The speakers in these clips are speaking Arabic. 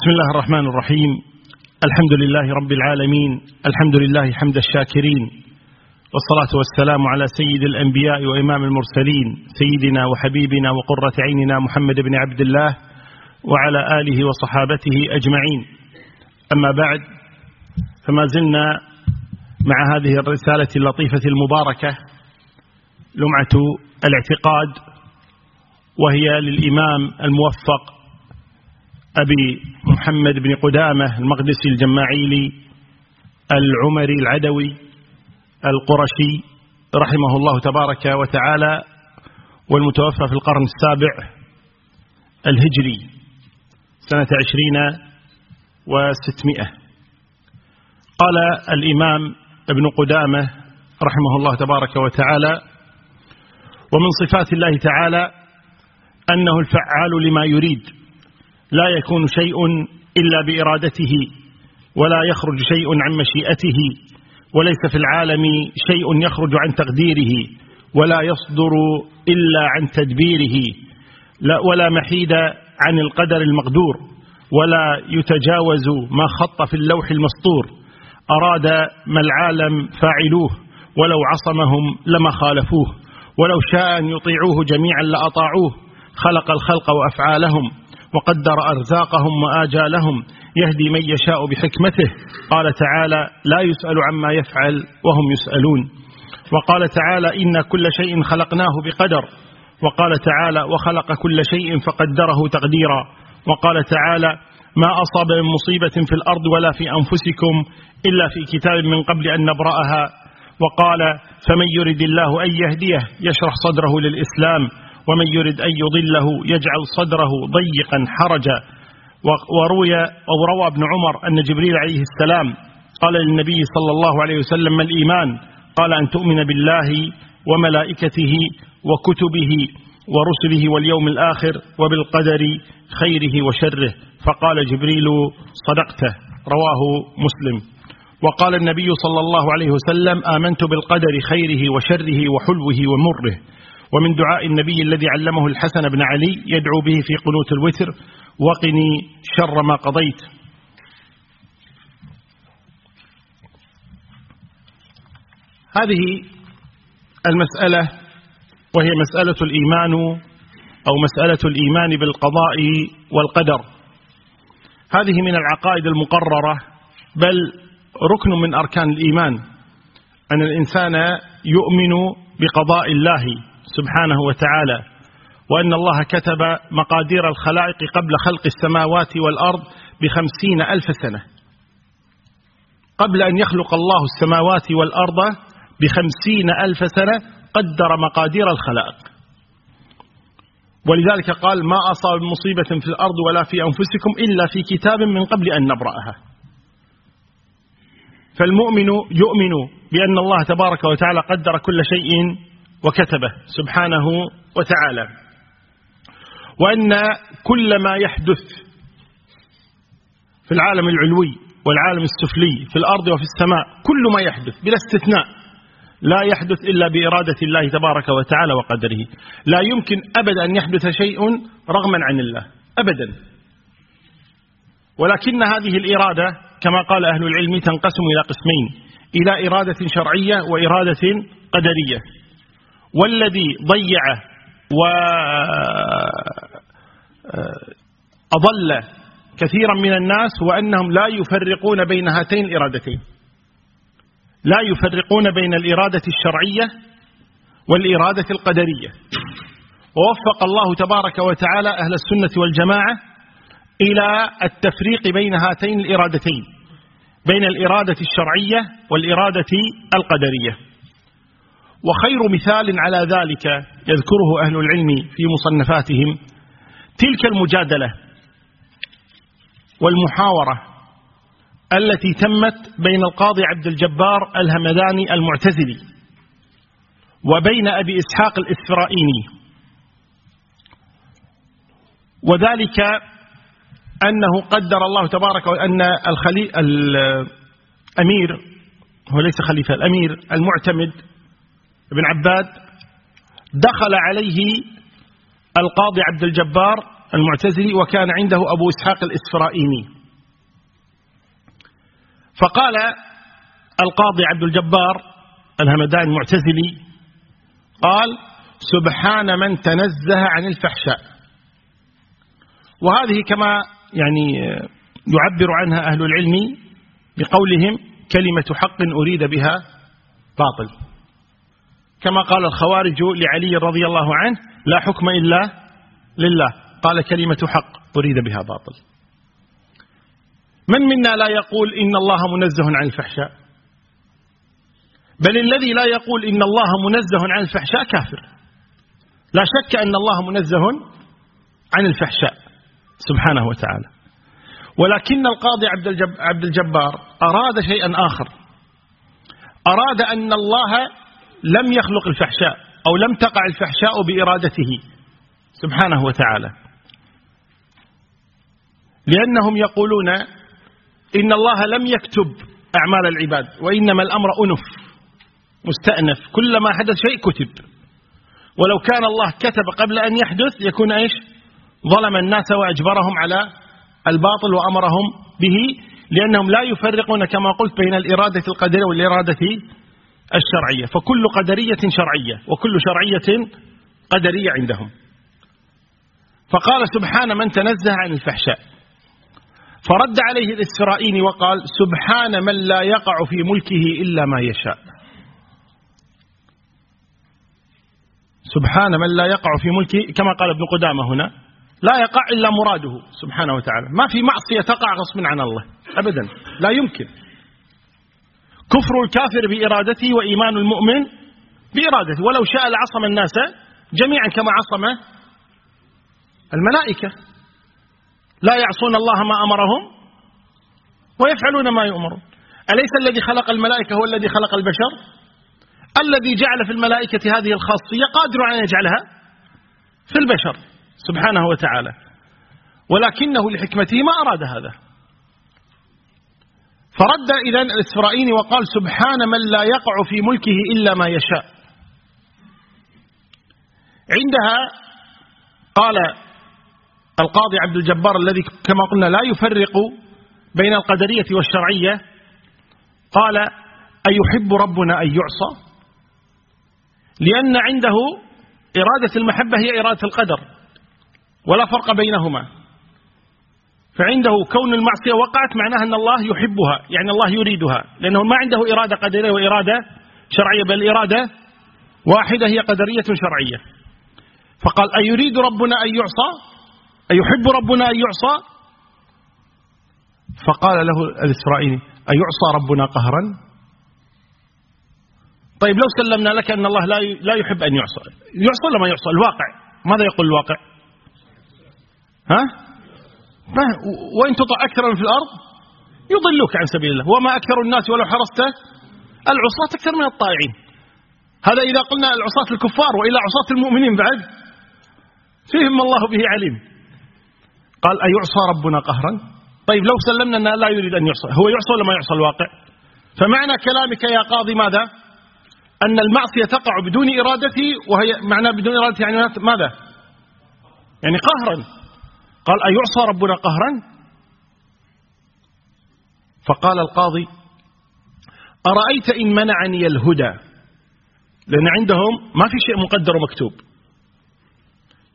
بسم الله الرحمن الرحيم. الحمد لله رب العالمين. الحمد لله حمد الشاكرين. والصلاة والسلام على سيد الأنبياء وإمام المرسلين سيدنا وحبيبنا وقرة عيننا محمد بن عبد الله وعلى آله وصحابته أجمعين. أما بعد فما زلنا مع هذه الرسالة اللطيفة المباركة لمعة الاعتقاد وهي للإمام الموفق أبي محمد بن قدامة المقدسي الجماعيلي العمري العدوي القرشي رحمه الله تبارك وتعالى والمتوفى في القرن السابع الهجري سنة عشرين وستمائة. قال الإمام ابن قدامة رحمه الله تبارك وتعالى ومن صفات الله تعالى أنه الفعال لما يريد لا يكون شيء إلا بإرادته ولا يخرج شيء عن مشيئته وليس في العالم شيء يخرج عن تقديره ولا يصدر إلا عن تدبيره لا ولا محيد عن القدر المقدور ولا يتجاوز ما خط في اللوح المسطور. أراد ما العالم فاعلوه ولو عصمهم لما خالفوه ولو شاء أن يطيعوه جميعا لأطاعوه خلق الخلق وأفعالهم. وقدر أرزاقهم وآجالهم يهدي من يشاء بحكمته. قال تعالى لا يسأل عما يفعل وهم يسألون. وقال تعالى إن كل شيء خلقناه بقدر. وقال تعالى وخلق كل شيء فقدره تقديرا. وقال تعالى ما أصاب من مصيبة في الأرض ولا في أنفسكم إلا في كتاب من قبل أن نبرأها. وقال فمن يرد الله أن يهديه يشرح صدره للإسلام. ومن يرد أن يضله يجعل صدره ضيقا حرجا. وروي أو روى ابن عمر أن جبريل عليه السلام قال للنبي صلى الله عليه وسلم ما الإيمان؟ قال أن تؤمن بالله وملائكته وكتبه ورسله واليوم الآخر وبالقدر خيره وشره. فقال جبريل صدقته. رواه مسلم. وقال النبي صلى الله عليه وسلم آمنت بالقدر خيره وشره وحلوه ومره. ومن دعاء النبي الذي علمه الحسن بن علي يدعو به في قنوت الوتر وقني شر ما قضيت. هذه المسألة وهي مسألة الإيمان أو مسألة الإيمان بالقضاء والقدر. هذه من العقائد المقررة بل ركن من أركان الإيمان أن الإنسان يؤمن بقضاء الله. سبحانه وتعالى وأن الله كتب مقادير الخلائق قبل خلق السماوات والأرض بخمسين ألف سنة. قبل أن يخلق الله السماوات والأرض بخمسين ألف سنة قدر مقادير الخلائق. ولذلك قال ما أصاب مصيبة في الأرض ولا في أنفسكم إلا في كتاب من قبل أن نبرأها. فالمؤمن يؤمن بأن الله تبارك وتعالى قدر كل شيء وكتبه سبحانه وتعالى. وأن كل ما يحدث في العالم العلوي والعالم السفلي في الأرض وفي السماء كل ما يحدث بلا استثناء لا يحدث إلا بإرادة الله تبارك وتعالى وقدره. لا يمكن أبدا أن يحدث شيء رغما عن الله أبدا. ولكن هذه الإرادة كما قال أهل العلم تنقسم إلى قسمين إلى إرادة شرعية وإرادة قدرية. والذي ضيع وأضل كثيرا من الناس وأنهم لا يفرقون بين هاتين الإرادتين. لا يفرقون بين الإرادة الشرعية والإرادة القدرية. ووفق الله تبارك وتعالى أهل السنة والجماعة إلى التفريق بين هاتين الإرادتين بين الإرادة الشرعية والإرادة القدرية. وخير مثال على ذلك يذكره أهل العلم في مصنفاتهم تلك المجادلة والمحاورة التي تمت بين القاضي عبد الجبار الهمداني المعتزلي وبين أبي إسحاق الإسرائيني وذلك أنه قدر الله تبارك وأن الخلي... الأمير هو ليس خليفة الأمير المعتمد ابن عباد دخل عليه القاضي عبد الجبار المعتزلي وكان عنده أبو إسحاق الإسفرائيني فقال القاضي عبد الجبار الهمدان المعتزلي قال سبحان من تنزه عن الفحشاء. وهذه كما يعني يعبر عنها أهل العلم بقولهم كلمة حق أريد بها باطل. كما قال الخوارج لعلي رضي الله عنه لا حكم إلا لله. قال كلمة حق أريد بها باطل. من منا لا يقول إن الله منزه عن الفحشاء؟ بل الذي لا يقول إن الله منزه عن الفحشاء كافر. لا شك أن الله منزه عن الفحشاء سبحانه وتعالى. ولكن القاضي عبد, الجب عبد الجبار أراد شيئا آخر. أراد أن الله لم يخلق الفحشاء أو لم تقع الفحشاء بإرادته سبحانه وتعالى. لأنهم يقولون إن الله لم يكتب أعمال العباد وإنما الأمر أنف مستأنف كلما حدث شيء كتب. ولو كان الله كتب قبل أن يحدث يكون إيش؟ ظلم الناس وأجبرهم على الباطل وأمرهم به لأنهم لا يفرقون كما قلت بين الإرادة القدرية والإرادة الشرعية فكل قدرية شرعية وكل شرعية قدرية عندهم. فقال سبحان من تنزه عن الفحشاء. فرد عليه الإسرائيلي وقال سبحان من لا يقع في ملكه إلا ما يشاء. سبحان من لا يقع في ملكه كما قال ابن قدامة هنا لا يقع إلا مراده سبحانه وتعالى. ما في معصية تقع غصب عن الله أبدا لا يمكن. كفر الكافر بإرادته وإيمان المؤمن بإرادته. ولو شاء لعصم الناس جميعا كما عصم الملائكة. لا يعصون الله ما أمرهم ويفعلون ما يؤمرون. أليس الذي خلق الملائكة هو الذي خلق البشر؟ الذي جعل في الملائكة هذه الخاصية قادر على أن يجعلها في البشر سبحانه وتعالى. ولكنه لحكمته ما أراد هذا. فرد إذن الإسرائيلي وقال سبحان من لا يقع في ملكه إلا ما يشاء. عندها قال القاضي عبد الجبار الذي كما قلنا لا يفرق بين القدرية والشرعية قال أيحب ربنا أن يعصى؟ لأن عنده إرادة المحبة هي إرادة القدر ولا فرق بينهما. فعنده كون المعصية وقعت معناها أن الله يحبها يعني الله يريدها لأنه ما عنده إرادة قدرية وإرادة شرعية بل إرادة واحدة هي قدرية شرعية. فقال أيريد ربنا أن يعصى؟ أيحب ربنا أن يعصى؟ فقال له الإسرائيلي أيعصى ربنا قهرا؟ طيب لو سلمنا لك أن الله لا يحب أن يعصى يعصى ولا ما يعصى؟ الواقع. ماذا يقول الواقع؟ ها؟ وإن تطع أكثر في الأرض يضلوك عن سبيل الله. وما أكثر الناس ولو حرصت العصاة أكثر من الطائعين. هذا إذا قلنا العصاة الكفار وإلى عصاة المؤمنين بعد فيهم الله به عليم. قال أيعصى ربنا قهرا؟ طيب لو سلمنا أنه لا يريد أن يعصى هو يعصى ولا ما يعصى الواقع؟ فمعنى كلامك يا قاضي ماذا؟ أن المعصية تقع بدون إرادتي وهي معنى بدون إرادتي يعني ماذا؟ يعني قهرا. قال أيعصى ربنا قهرا؟ فقال القاضي أرأيت إن منعني الهدى؟ لأن عندهم ما في شيء مقدر ومكتوب.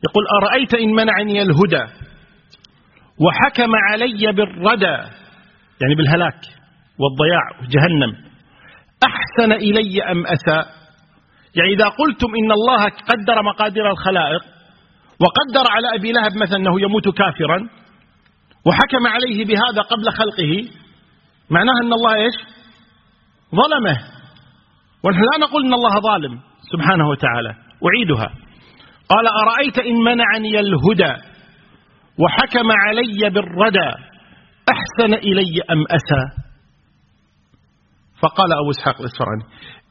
يقول أرأيت إن منعني الهدى؟ وحكم علي بالردى. يعني بالهلاك والضياع جهنم أحسن إلي أم أساء؟ يعني إذا قلتم إن الله قدر مقادير الخلائق وقدر على أبي لهب مثلا أنه يموت كافرا وحكم عليه بهذا قبل خلقه معناه أن الله إيش؟ ظلمه. ونحن لا نقول أن الله ظالم سبحانه وتعالى. أعيدها. قال أرأيت إن منعني الهدى وحكم علي بالردى أحسن إلي أم أسى؟ فقال أبو إسحاق الإسفراني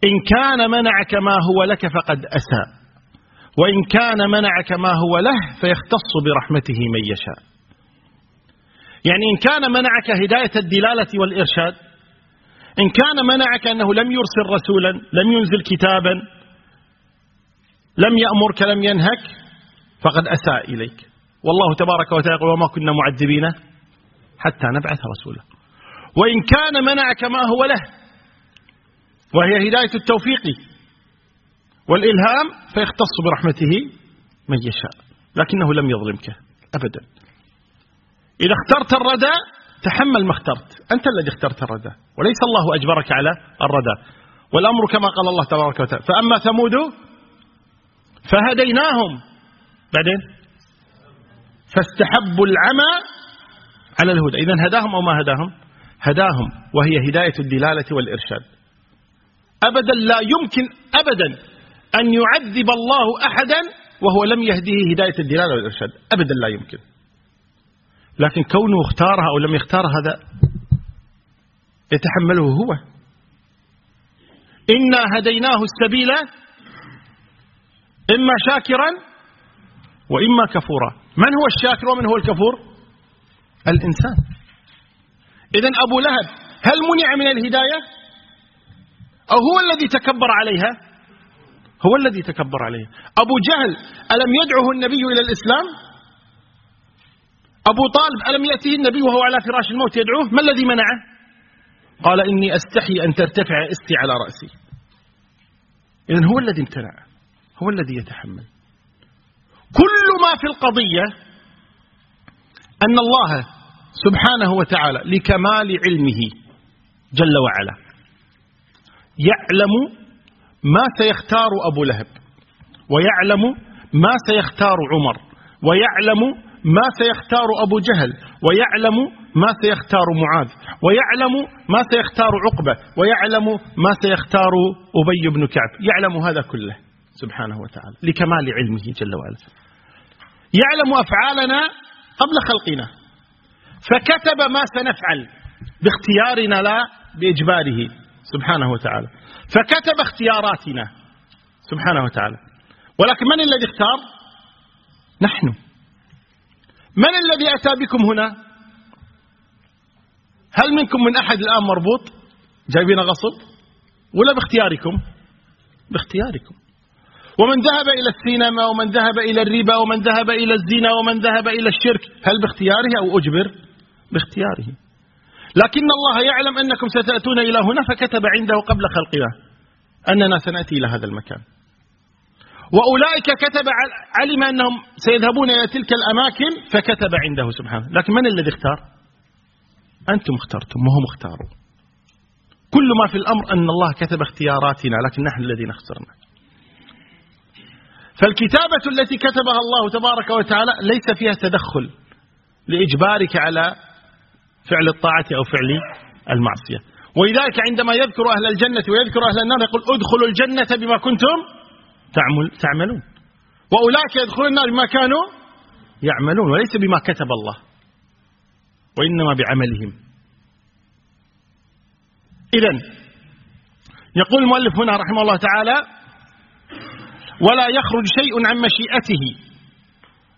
إن كان منعك ما هو لك فقد أسى. وإن كان منعك ما هو له فيختص برحمته من يشاء. يعني إن كان منعك هداية الدلالة والإرشاد إن كان منعك أنه لم يرسل رسولا لم ينزل كتابا لم يأمرك لم ينهك فقد أساء إليك. والله تبارك وتعالى يقول وما كنا معذبين حتى نبعث رسولا. وإن كان منعك ما هو له وهي هداية التوفيق والإلهام فيختص برحمته من يشاء لكنه لم يظلمك أبدا. إذا اخترت الردى تحمل ما اخترت أنت الذي اخترت الردى وليس الله أجبرك على الردى. والأمر كما قال الله تبارك وتعالى فأما ثمود فهديناهم. بعدين؟ فاستحبوا العمى على الهدى. إذا هداهم أو ما هداهم؟ هداهم وهي هداية الدلالة والإرشاد. أبدا لا يمكن أبدا أن يعذب الله أحدا وهو لم يهديه هداية الدلالة والإرشاد. أبدا لا يمكن. لكن كونه اختارها أو لم يختارها هذا يتحمله هو. إنا هديناه السبيل إما شاكرا وإما كفورا. من هو الشاكر ومن هو الكفور؟ الإنسان. إذا أبو لهب هل منع من الهداية؟ أو هو الذي تكبر عليها؟ هو الذي تكبر عليها أبو جهل ألم يدعه النبي إلى الإسلام؟ أبو طالب ألم يأتيه النبي وهو على فراش الموت يدعوه؟ ما الذي منعه؟ قال إني أستحي أن ترتفع إستي على رأسي. إذن هو الذي امتنع هو الذي يتحمل. كل ما في القضية أن الله سبحانه وتعالى لكمال علمه جل وعلا يعلم ما سيختار أبو لهب؟ ويعلم ما سيختار عمر. ويعلم ما سيختار أبو جهل. ويعلم ما سيختار معاذ. ويعلم ما سيختار عقبة. ويعلم ما سيختار أبي بن كعب. يعلم هذا كله سبحانه وتعالى لكمال علمه جل وعلا. يعلم أفعالنا قبل خلقنا. فكتب ما سنفعل باختيارنا لا بإجباره سبحانه وتعالى. فكتب اختياراتنا. سبحانه وتعالى. ولكن من الذي اختار؟ نحن. من الذي أتى بكم هنا؟ هل منكم من أحد الآن مربوط؟ جايبين غصب؟ ولا باختياركم؟ باختياركم. ومن ذهب إلى السينما ومن ذهب إلى الربا ومن ذهب إلى الزنا ومن ذهب إلى الشرك هل باختياره أو أجبر؟ باختياره. لكن الله يعلم أنكم ستأتون إلى هنا فكتب عنده قبل خلقنا أننا سنأتي إلى هذا المكان. وأولئك كتب علم أنهم سيذهبون إلى تلك الأماكن فكتب عنده سبحانه. لكن من الذي اختار؟ أنتم اخترتم وهم اختاروا. كل ما في الأمر أن الله كتب اختياراتنا لكن نحن الذين اخترنا. فالكتابة التي كتبها الله تبارك وتعالى ليس فيها تدخل لإجبارك على فعل الطاعة أو فعل المعصية. ولذلك عندما يذكر أهل الجنة ويذكر أهل النار يقول ادخلوا الجنة بما كنتم تعمل تعملون. وأولئك يدخلون النار بما كانوا يعملون وليس بما كتب الله وإنما بعملهم. إذا يقول المؤلف هنا رحمه الله تعالى ولا يخرج شيء عن مشيئته.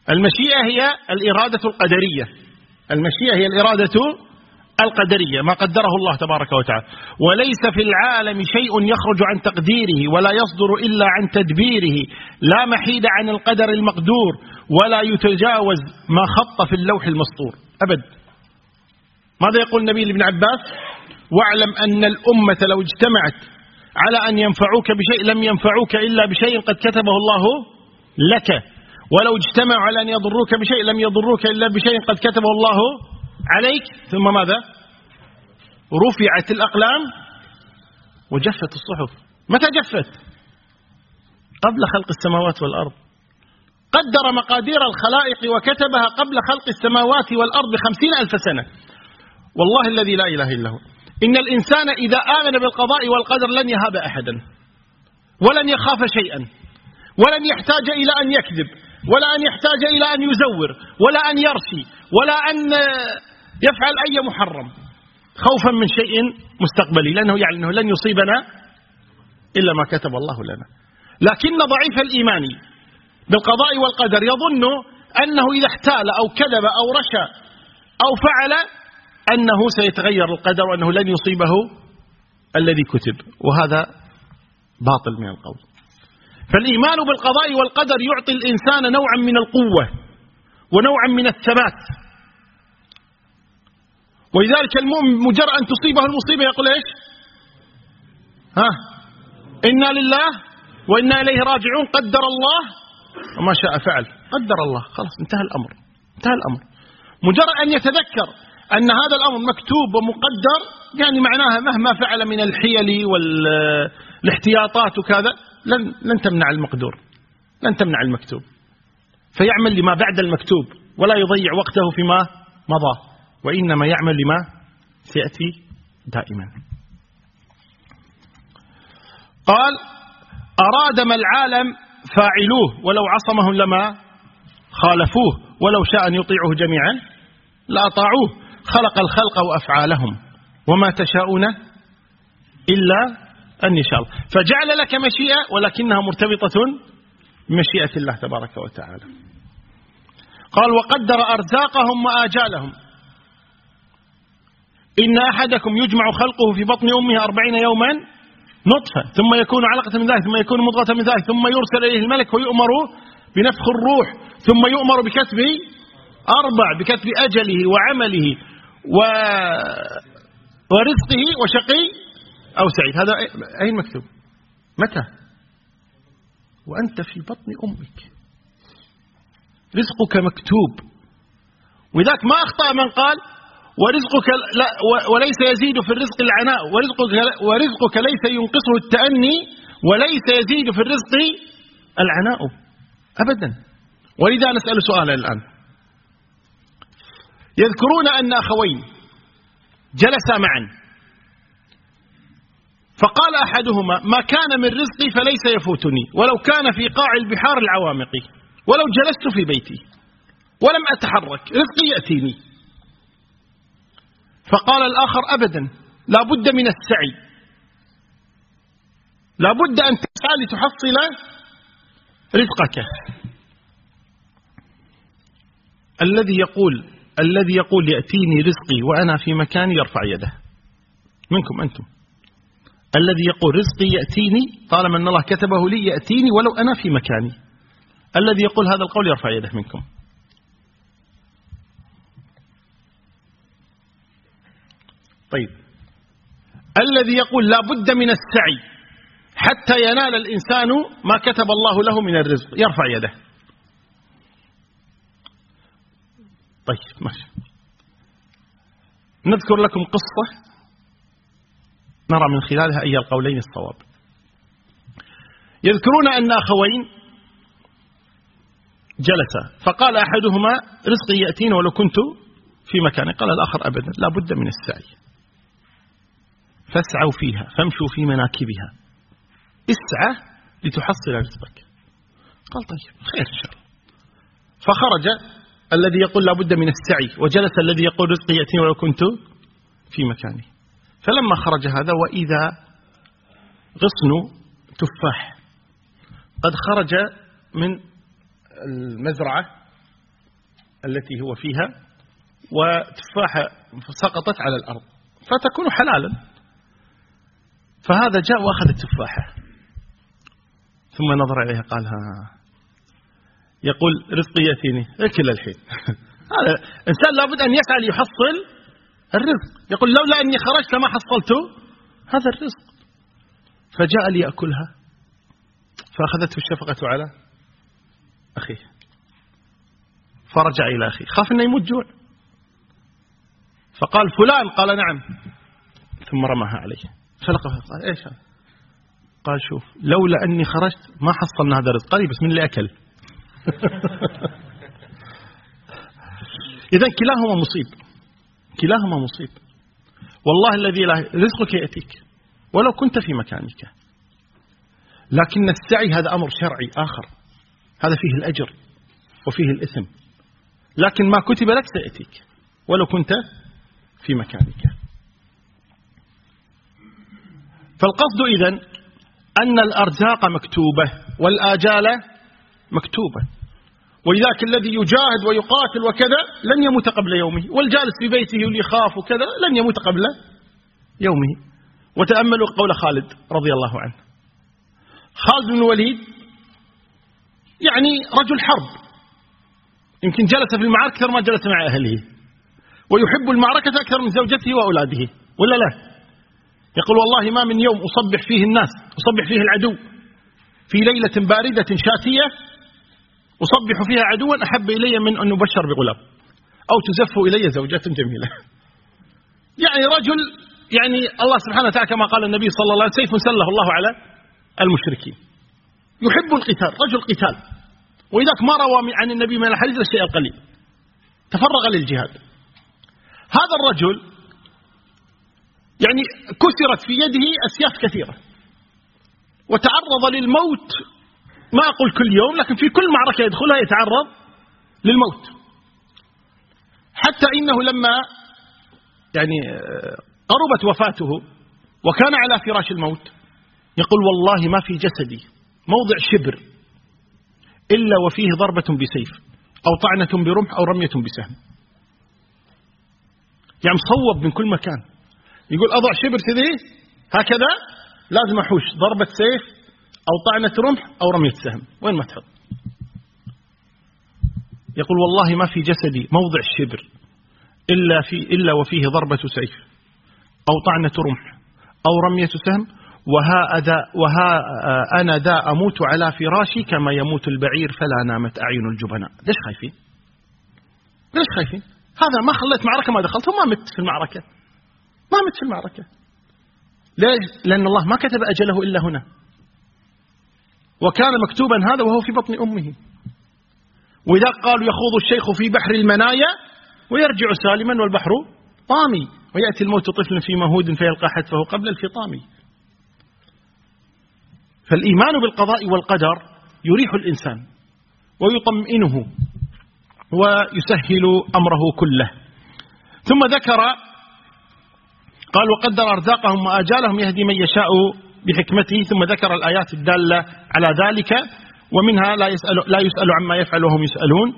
المشيئة هي الإرادة القدرية. المشيئة هي الإرادة القدرية ما قدره الله تبارك وتعالى. وليس في العالم شيء يخرج عن تقديره ولا يصدر إلا عن تدبيره. لا محيد عن القدر المقدور ولا يتجاوز ما خط في اللوح المسطور. أبد. ماذا يقول النبي لابن عباس؟ واعلم أن الأمة لو اجتمعت على أن ينفعوك بشيء لم ينفعوك إلا بشيء قد كتبه الله لك. ولو اجتمعوا على أن يضروك بشيء لم يضروك إلا بشيء قد كتبه الله عليك. ثم ماذا؟ رفعت الأقلام وجفت الصحف. متى جفت؟ قبل خلق السماوات والأرض. قدر مقادير الخلائق وكتبها قبل خلق السماوات والأرض خمسين ألف سنة. والله الذي لا إله إلا هو. إن الإنسان إذا آمن بالقضاء والقدر لن يهاب أحدا ولن يخاف شيئا ولن يحتاج إلى أن يكذب. ولا أن يحتاج إلى أن يزور ولا أن يرشي ولا أن يفعل أي محرم. خوفا من شيء مستقبلي لأنه يعلم أنه لن يصيبنا إلا ما كتب الله لنا. لكن ضعيف الإيمان بالقضاء والقدر يظن أنه إذا احتال أو كذب أو رشى أو فعل أنه سيتغير القدر وأنه لن يصيبه الذي كتب. وهذا باطل من القول. فالإيمان بالقضاء والقدر يعطي الإنسان نوعا من القوة ونوعا من الثبات. ولذلك المؤمن مجرد أن تصيبه المصيبة يقول إيش؟ ها؟ إنا لله وإنا إليه راجعون قدر الله. وما شاء فعل قدر الله. خلاص انتهى الأمر انتهى الأمر. مجرد أن يتذكر أن هذا الأمر مكتوب ومقدر يعني معناها مهما فعل من الحيل والاحتياطات وكذا لن, لن تمنع المقدور لن تمنع المكتوب. فيعمل لما بعد المكتوب ولا يضيع وقته فيما مضى وإنما يعمل لما سيأتي دائما. قال أراد ما العالم فاعلوه ولو عصمهم لما خالفوه ولو شاء أن يطيعه جميعا لأطاعوه خلق الخلق وأفعالهم وما تشاءون إلا أن يشاء الله فجعل لك مشيئة ولكنها مرتبطة بمشيئة الله تبارك وتعالى. قال وقدر أرزاقهم وآجالهم. إن أحدكم يجمع خلقه في بطن أمه أربعين يوما نطفة ثم يكون علقة من ذلك ثم يكون مضغة من ذلك ثم يرسل إليه الملك ويؤمر بنفخ الروح ثم يؤمر بكتب أربع بكتب أجله وعمله و ورزقه وشقي أو سعيد. هذا أين مكتوب؟ متى؟ وأنت في بطن أمك. رزقك مكتوب. وذاك ما أخطأ من قال ورزقك لا وليس يزيد في الرزق العناء. ورزقك ورزقك ليس ينقصه التأني وليس يزيد في الرزق العناء. أبدا. ولذا نسأل سؤالا الآن. يذكرون أن أخوين جلسا معا. فقال أحدهما ما كان من رزقي فليس يفوتني ولو كان في قاع البحار العوامق ولو جلست في بيتي ولم أتحرك رزقي يأتيني. فقال الآخر أبدا لا بد من السعي لا بد أن تسعى لتحصل رزقك. الذي يقول الذي يقول يأتيني رزقي وأنا في مكاني يرفع يده. منكم أنتم. الذي يقول رزقي يأتيني طالما أن الله كتبه لي يأتيني ولو أنا في مكاني. الذي يقول هذا القول يرفع يده منكم. طيب. الذي يقول لا بد من السعي حتى ينال الإنسان ما كتب الله له من الرزق. يرفع يده. طيب ماشي. نذكر لكم قصة. نرى من خلالها أي القولين الصواب. يذكرون أن أخوين جلسا فقال أحدهما رزقي يأتينا ولو كنت في مكانه قال الآخر أبدا لا بد من السعي. فاسعوا فيها فامشوا في مناكبها. اسعى لتحصل رزقك. قال طيب خير إن شاء الله. فخرج الذي يقول لا بد من السعي وجلس الذي يقول رزقي يأتيني ولو كنت في مكاني. فلما خرج هذا وإذا غصن تفاح قد خرج من المزرعة التي هو فيها وتفاحة سقطت على الأرض فتكون حلالا. فهذا جاء وأخذ التفاحة ثم نظر إليها قال ها يقول رزقي يأتيني. اكل الحين. هذا إنسان لابد أن يسعى ليحصل الرزق. يقول لولا أني خرجت ما حصلت. هذا الرزق. فجاء ليأكلها فأخذته الشفقة على أخيه. فرجع إلى أخيه. خاف أنه يموت جوع. فقال فلان. قال نعم. ثم رماها عليه. فلقه قال إيش هذا؟ قال شوف لولا أني خرجت ما حصلنا هذا الرزق. قال بس من اللي أكل. إذا كلاهما مصيب. كلاهما مصيب. والله الذي لا رزقك يأتيك ولو كنت في مكانك. لكن السعي هذا أمر شرعي آخر. هذا فيه الأجر وفيه الإثم. لكن ما كتب لك سيأتيك ولو كنت في مكانك. فالقصد إذن أن الأرزاق مكتوبة والآجال مكتوبة. ولذلك الذي يجاهد ويقاتل وكذا لن يموت قبل يومه والجالس في بيته يخاف وكذا لن يموت قبل يومه. وتأملوا قول خالد رضي الله عنه. خالد بن الوليد يعني رجل حرب. يمكن جلس في المعارك أكثر ما جلس مع أهله. ويحب المعركة أكثر من زوجته وأولاده ولا لا؟ يقول والله ما من يوم أصبح فيه الناس أصبح فيه العدو. في ليلة باردة شاتية أصبح فيها عدوا أحب إلي من أن أبشر بغلام أو تزف إلي زوجة جميلة. يعني رجل يعني الله سبحانه وتعالى كما قال النبي صلى الله عليه وسلم سيف سله الله على المشركين. يحب القتال رجل قتال. وإذاك ما روى عن النبي من الحديث الشيء القليل. تفرغ للجهاد. هذا الرجل يعني كسرت في يده أسياف كثيرة. وتعرض للموت ما أقول كل يوم لكن في كل معركة يدخلها يتعرض للموت. حتى إنه لما يعني قربت وفاته وكان على فراش الموت يقول والله ما في جسدي موضع شبر إلا وفيه ضربة بسيف أو طعنة برمح أو رمية بسهم. يعني مصوب من كل مكان. يقول أضع شبر كذي هكذا لازم أحوش ضربة سيف أو طعنة رمح أو رمية سهم. وين ما تحط. يقول والله ما في جسدي موضع الشبر إلا, في إلا وفيه ضربة سيف أو طعنة رمح أو رمية سهم. وها, أدا وها أنا دا أموت على فراشي كما يموت البعير فلا نامت أعين الجبناء. ليش خايفين؟ ليش خايفين؟ هذا ما خليت معركة ما دخلت وما مت في المعركة. ما مت في المعركة. ليش؟ لأن الله ما كتب أجله إلا هنا. وكان مكتوبا هذا وهو في بطن أمه. وإذا قالوا يخوض الشيخ في بحر المنايا ويرجع سالما والبحر طامي. ويأتي الموت طفل في مهود فيلقى حتفه قبل الفطام. فالإيمان بالقضاء والقدر يريح الإنسان ويطمئنه ويسهل أمره كله. ثم ذكر قال وقدر أرزاقهم وآجالهم يهدي من يشاء بحكمته ثم ذكر الآيات الدالة على ذلك ومنها لا يسأل, لا يسأل عما يفعل وهم يسألون.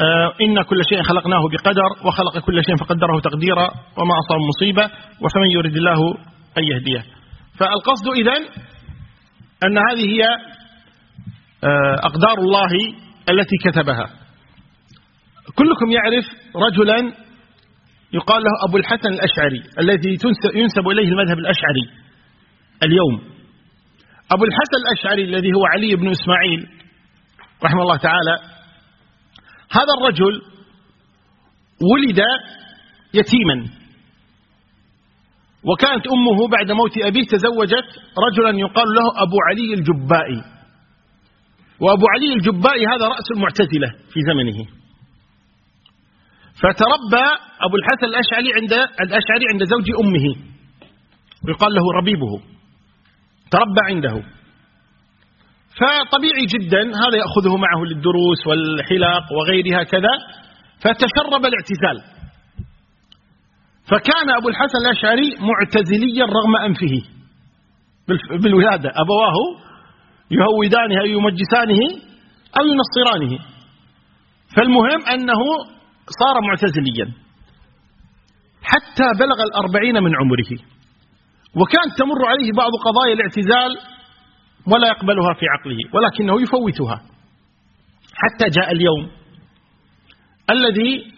آه إن كل شيء خلقناه بقدر وخلق كل شيء فقدره تقديرا وما أصاب مصيبة وفمن يريد الله أن يهديه. فالقصد إذن أن هذه هي آه أقدار الله التي كتبها. كلكم يعرف رجلا يقال له أبو الحسن الأشعري الذي ينسب إليه المذهب الأشعري. اليوم. أبو الحسن الأشعري الذي هو علي بن إسماعيل رحمه الله تعالى هذا الرجل ولد يتيما. وكانت أمه بعد موت أبيه تزوجت رجلا يقال له أبو علي الجبائي. وأبو علي الجبائي هذا رأس المعتزلة في زمنه. فتربى أبو الحسن الأشعري عند الأشعري عند زوج أمه. ويقال له ربيبه. تربى عنده. فطبيعي جدا هذا يأخذه معه للدروس والحلاق وغيرها كذا فتشرب الاعتزال. فكان أبو الحسن الأشعري معتزليا رغم أنفه. بالولادة. أبواه يهودانه أو يمجسانه أو ينصرانه فالمهم أنه صار معتزليا. حتى بلغ الأربعين من عمره. وكانت تمر عليه بعض قضايا الاعتزال ولا يقبلها في عقله ولكنه يفوتها. حتى جاء اليوم الذي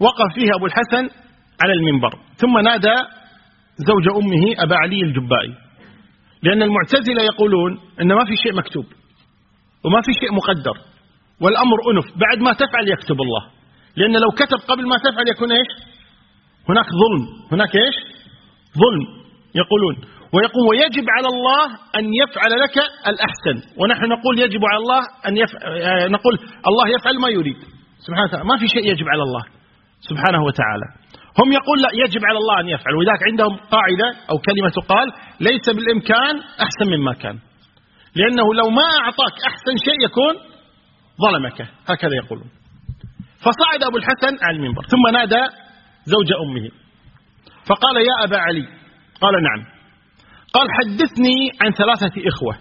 وقف فيه أبو الحسن على المنبر ثم نادى زوج أمه أبا علي الجبائي لأن المعتزلة يقولون أن ما في شيء مكتوب وما في شيء مقدر والأمر أنف بعد ما تفعل يكتب الله لأن لو كتب قبل ما تفعل يكون إيش؟ هناك ظلم هناك إيش؟ ظلم يقولون. ويقول ويجب على الله أن يفعل لك الأحسن. ونحن نقول يجب على الله أن يفعل آه، نقول الله يفعل ما يريد. سبحانه وتعالى ما في شيء يجب على الله سبحانه وتعالى. هم يقول لا يجب على الله أن يفعل. وذلك عندهم قاعدة أو كلمة تقال ليس بالإمكان أحسن مما كان. لأنه لو ما أعطاك أحسن شيء يكون ظلمك هكذا يقولون. فصعد أبو الحسن على المنبر ثم نادى زوج أمه. فقال يا أبا علي. قال نعم. قال حدثني عن ثلاثة إخوة.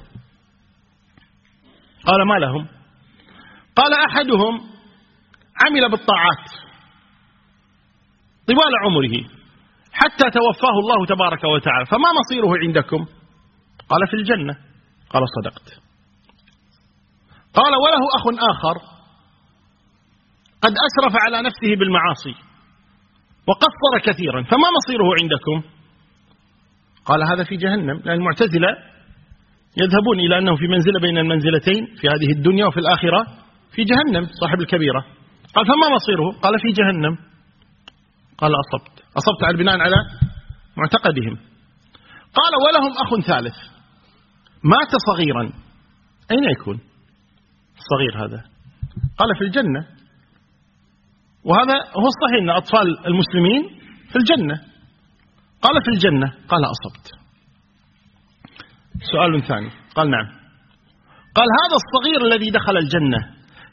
قال ما لهم؟ قال أحدهم عمل بالطاعات طوال عمره حتى توفاه الله تبارك وتعالى. فما مصيره عندكم؟ قال في الجنة. قال صدقت. قال وله أخ آخر قد أسرف على نفسه بالمعاصي. وقصر كثيرا فما مصيره عندكم؟ قال هذا في جهنم لأن المعتزلة يذهبون إلى أنه في منزلة بين المنزلتين في هذه الدنيا وفي الآخرة في جهنم صاحب الكبيرة. قال فما مصيره؟ قال في جهنم. قال أصبت. أصبت على بناء على معتقدهم. قال ولهم أخ ثالث. مات صغيرا. أين يكون؟ الصغير هذا. قال في الجنة. وهذا هو الصحيح أن أطفال المسلمين في الجنة. قال في الجنة قال أصبت. سؤال ثاني. قال نعم. قال هذا الصغير الذي دخل الجنة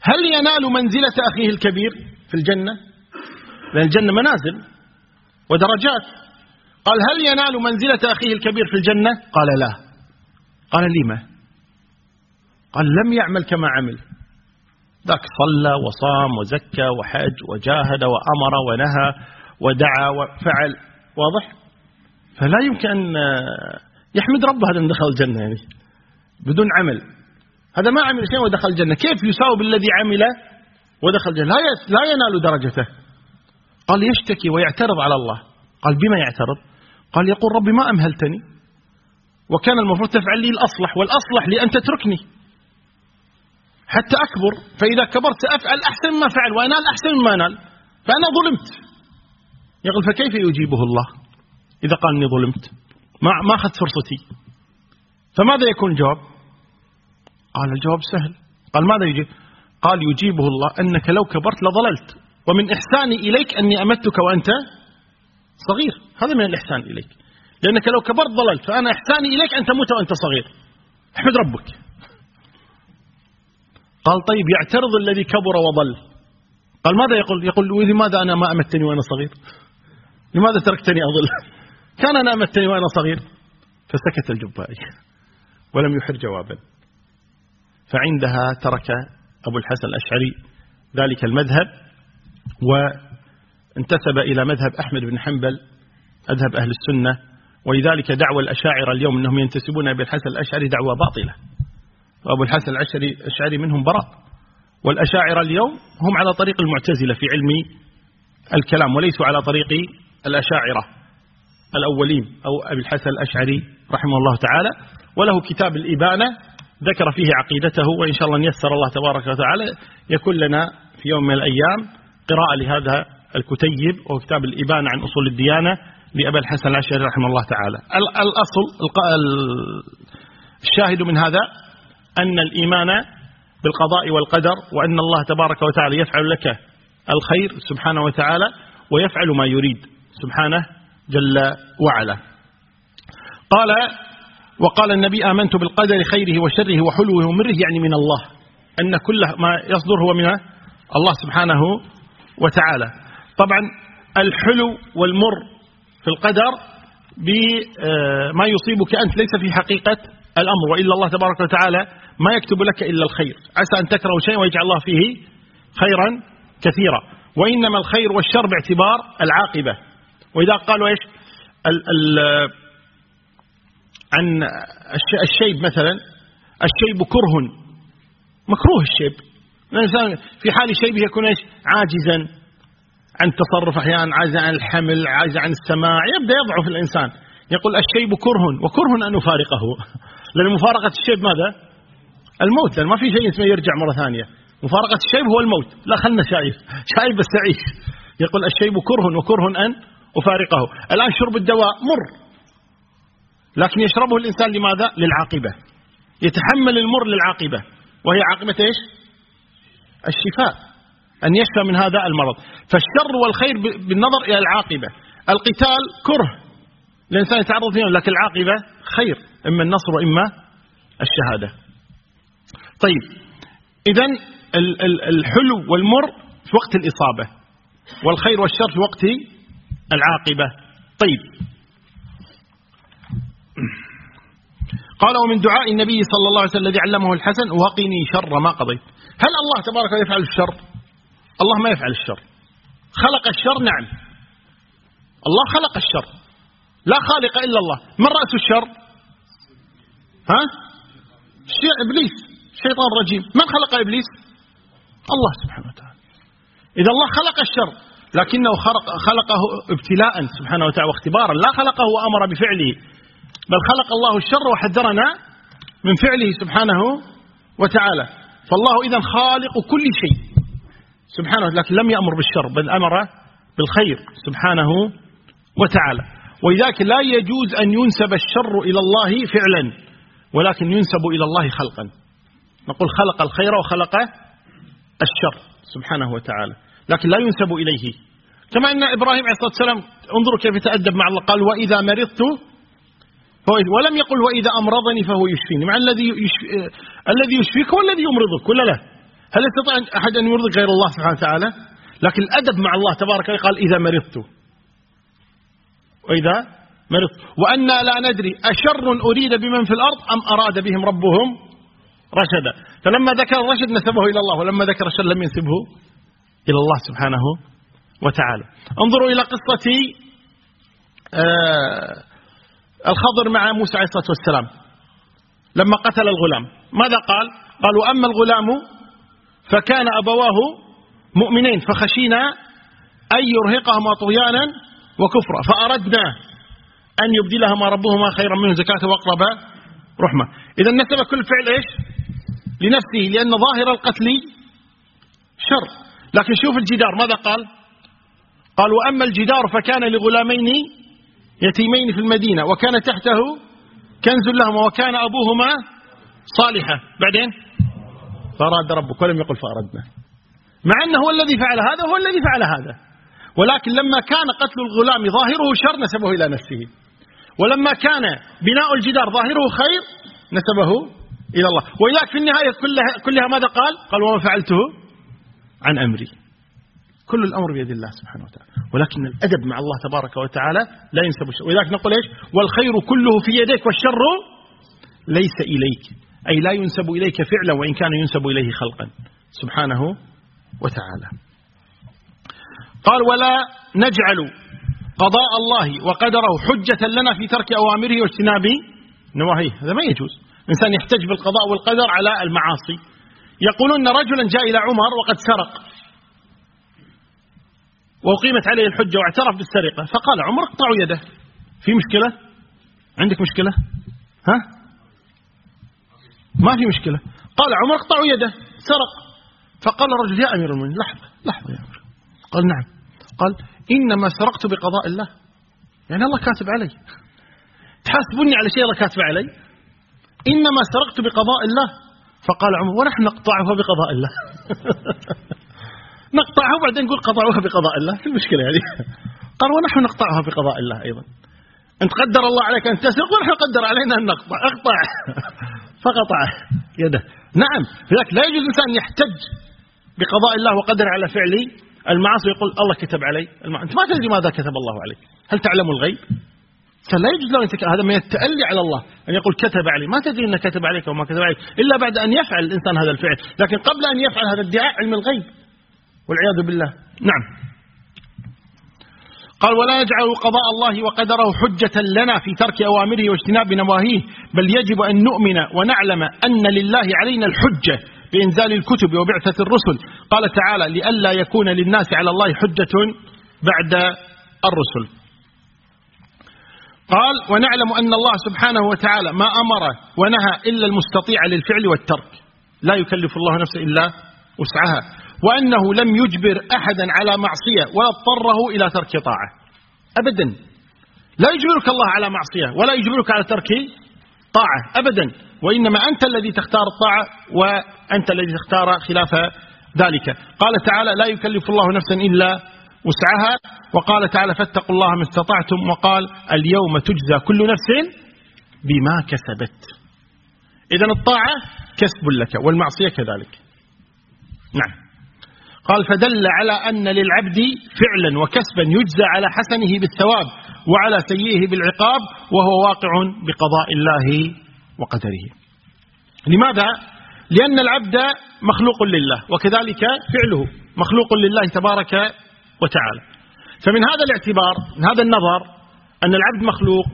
هل ينال منزلة أخيه الكبير في الجنة؟ لأن الجنة منازل ودرجات. قال هل ينال منزلة أخيه الكبير في الجنة؟ قال لا. قال لما قال لم يعمل كما عمل. ذاك صلى وصام وزكى وحج وجاهد وأمر ونهى ودعا وفعل واضح؟ فلا يمكن أن يحمد ربه هذا دخل الجنة يعني بدون عمل. هذا ما عمل شيء ودخل الجنة. كيف يساوي بالذي عمل ودخل الجنة؟ لا ينال درجته. قال يشتكي ويعترض على الله. قال بما يعترض؟ قال يقول ربي ما أمهلتني. وكان المفروض تفعل لي الأصلح والأصلح لي أن تتركني. حتى أكبر فإذا كبرت أفعل أحسن ما فعل وأنال أحسن ما نال فأنا ظلمت. يقول فكيف يجيبه الله؟ إذا قال أني ظلمت. ما ما أخذت فرصتي. فماذا يكون الجواب؟ قال الجواب سهل. قال ماذا يجيب قال يجيبه الله أنك لو كبرت لضللت. ومن إحساني إليك أني أمتك وأنت صغير. هذا من الإحسان إليك. لأنك لو كبرت ضللت فأنا إحساني إليك أن تموت وأنت صغير. احمد ربك. قال طيب يعترض الذي كبر وضل. قال ماذا يقول؟ يقول ولماذا أنا ما أمتني وأنا صغير؟ لماذا تركتني أضل؟ كان أنا أمتني وأنا صغير. فسكت الجبائي. ولم يحر جوابا. فعندها ترك أبو الحسن الأشعري ذلك المذهب وانتسب إلى مذهب أحمد بن حنبل أذهب أهل السنة ولذلك دعوى الأشاعرة اليوم أنهم ينتسبون أبي الحسن الأشعري دعوة باطلة. وأبو الحسن الأشعري الأشعري منهم براء. والأشاعرة اليوم هم على طريق المعتزلة في علم الكلام وليسوا على طريق الأشاعرة الأولين أو أبي الحسن الأشعري رحمه الله تعالى. وله كتاب الإبانة ذكر فيه عقيدته وإن شاء الله يسر الله تبارك وتعالى. يكون لنا في يوم من الأيام قراءة لهذا الكتيب وهو كتاب الإبانة عن أصول الديانة لأبي الحسن الأشعري رحمه الله تعالى. الأصل الشاهد من هذا أن الإيمان بالقضاء والقدر وأن الله تبارك وتعالى يفعل لك الخير سبحانه وتعالى ويفعل ما يريد سبحانه جل وعلا. قال وقال النبي آمنت بالقدر خيره وشره وحلوه ومره يعني من الله. أن كل ما يصدر هو من الله سبحانه وتعالى. طبعا الحلو والمر في القدر بما يصيبك أنت ليس في حقيقة الأمر وإلا الله تبارك وتعالى ما يكتب لك إلا الخير. عسى أن تكرهوا شيئا ويجعل الله فيه خيرا كثيرا. وإنما الخير والشر باعتبار العاقبة. وإذا قالوا إيش؟ ال ال عن الشيب مثلا الشيب كره. مكروه الشيب. الإنسان في حال شيبه يكون إيش؟ عاجزا عن التصرف أحيانا عاجزا عن الحمل عاجزا عن السماع. يبدأ يضعف الإنسان. يقول الشيب كره وكره أن نفارقه لأن مفارقة الشيب ماذا؟ الموت لأن ما في شيء اسمه يرجع مرة ثانية. مفارقة الشيب هو الموت. لا خلنا شايف. شايف بس تعيش. يقول الشيب كره وكره أن أفارقه. الآن شرب الدواء مر. لكن يشربه الإنسان لماذا؟ للعاقبة. يتحمل المر للعاقبة. وهي عاقبة إيش؟ الشفاء. أن يشفى من هذا المرض. فالشر والخير بالنظر إلى العاقبة. القتال كره. الإنسان يتعرض فيه لكن العاقبة خير. إما النصر وإما الشهادة. طيب إذا الحلو والمر في وقت الإصابة والخير والشر في وقت العاقبة. طيب. قال ومن دعاء النبي صلى الله عليه وسلم الذي علمه الحسن وقني شر ما قضيت. هل الله تبارك يفعل الشر؟ الله ما يفعل الشر. خلق الشر؟ نعم. الله خلق الشر. لا خالق إلا الله. من رأس الشر؟ ها؟ إبليس شيطان رجيم. من خلق إبليس؟ الله سبحانه وتعالى. إذا الله خلق الشر لكنه خلقه ابتلاء سبحانه وتعالى واختبارا. لا خلقه وأمر بفعله بل خلق الله الشر وحذرنا من فعله سبحانه وتعالى. فالله إذا خالق كل شيء سبحانه لكن لم يأمر بالشر بل أمر بالخير سبحانه وتعالى. ولذلك لا يجوز أن ينسب الشر إلى الله فعلا. ولكن ينسب إلى الله خلقا. نقول خلق الخير وخلق الشر سبحانه وتعالى. لكن لا ينسب إليه. كما أن إبراهيم عليه الصلاة والسلام انظروا كيف يتأدب مع الله. قال وإذا مرضت ولم يقل وإذا أمرضني فهو يشفيني. مع الذي يشفي الذي يشفيك هو الذي يمرضك ولا لا؟ هل يستطيع أحد أن يمرضك غير الله سبحانه وتعالى؟ لكن الأدب مع الله تبارك وتعالى قال إذا مرضت. وإذا مرضت وأنا لا ندري أشر أريد بمن في الأرض أم أراد بهم ربهم رشدا. فلما ذكر الرشد نسبه إلى الله ولما ذكر الشر لم ينسبه إلى الله سبحانه وتعالى. انظروا إلى قصة آه الخضر مع موسى عليه الصلاة والسلام. لما قتل الغلام. ماذا قال؟ قالوا أما الغلام فكان أبواه مؤمنين فخشينا أن يرهقهما طغيانا وكفرا فأردنا أن يبدلهما ربهما خيرا منه زكاة وأقرب رحمة. إذا نسب كل فعل إيش؟ لنفسه لأن ظاهر القتل شر. لكن شوف الجدار ماذا قال؟ قال وأما الجدار فكان لغلامين يتيمين في المدينة وكان تحته كنز لهما وكان أبوهما صالحا. بعدين؟ فأراد ربك ولم يقل فأردنا. مع أنه هو الذي فعل هذا هو الذي فعل هذا. ولكن لما كان قتل الغلام ظاهره شر نسبه إلى نفسه. ولما كان بناء الجدار ظاهره خير نسبه إلى الله. ولذلك في النهاية كلها, كلها ماذا قال؟ قال وما فعلته عن أمري. كل الأمر بيد الله سبحانه وتعالى. ولكن الأدب مع الله تبارك وتعالى لا ينسب الشر. ولذلك نقول إيش؟ والخير كله في يديك والشر ليس إليك. أي لا ينسب إليك فعلا وإن كان ينسب إليه خلقا. سبحانه وتعالى. قال ولا نجعل قضاء الله وقدره حجة لنا في ترك أوامره واجتناب نواهيه. هذا ما يجوز. إنسان يحتج بالقضاء والقدر على المعاصي. يقولون رجلا جاء إلى عمر وقد سرق. وأقيمت عليه الحجة واعترف بالسرقة. فقال عمر اقطعوا يده. في مشكلة؟ عندك مشكلة؟ ها؟ ما في مشكلة. قال عمر اقطعوا يده. سرق. فقال الرجل يا أمير المؤمنين لحظة لحظة يا أمير قال نعم. قال إنما سرقت بقضاء الله. يعني الله كاتب علي. تحاسبني على شيء الله كاتب علي. إنما سرقت بقضاء الله. فقال عمر ونحن نقطعها بقضاء الله. نقطعها وبعدين نقول قطعوها بقضاء الله. في المشكلة يعني؟ قال ونحن نقطعها بقضاء الله أيضا. أنت قدر الله عليك أن تسرق ونحن قدر علينا أن نقطع. اقطع. فقطع يده. نعم. لذلك لا يجوز الإنسان يحتج بقضاء الله وقدر على فعل المعاصي ويقول الله كتب علي. أنت ما تدري ماذا كتب الله عليك. هل تعلم الغيب؟ فلا يجوز له هذا من التألي على الله. أن يقول كتب علي. ما تدري أنه كتب عليك وما كتب عليك. إلا بعد أن يفعل الإنسان هذا الفعل. لكن قبل أن يفعل هذا الادعاء علم الغيب. والعياذ بالله. نعم. قال ولا يجعل قضاء الله وقدره حجة لنا في ترك أوامره واجتناب نواهيه. بل يجب أن نؤمن ونعلم أن لله علينا الحجة. بإنزال الكتب وبعثة الرسل. قال تعالى لئلا يكون للناس على الله حجة بعد الرسل. قال ونعلم أن الله سبحانه وتعالى ما أمر ونهى إلا المستطيع للفعل والترك. لا يكلف الله نفسه إلا وسعها. وأنه لم يجبر أحدا على معصية ولا اضطره إلى ترك طاعة. أبدا. لا يجبرك الله على معصية ولا يجبرك على ترك طاعة. أبدا. وإنما أنت الذي تختار الطاعة وأنت الذي تختار خلاف ذلك. قال تعالى لا يكلف الله نفسا إلا وسعها. وقال تعالى فاتقوا الله ما استطعتم. وقال اليوم تجزى كل نفس بما كسبت. إذا الطاعة كسب لك والمعصية كذلك. نعم. قال فدل على أن للعبد فعلا وكسبا يجزى على حسنه بالثواب وعلى سيئه بالعقاب وهو واقع بقضاء الله وقدره. لماذا؟ لأن العبد مخلوق لله وكذلك فعله مخلوق لله تبارك وتعالى. فمن هذا الاعتبار من هذا النظر أن العبد مخلوق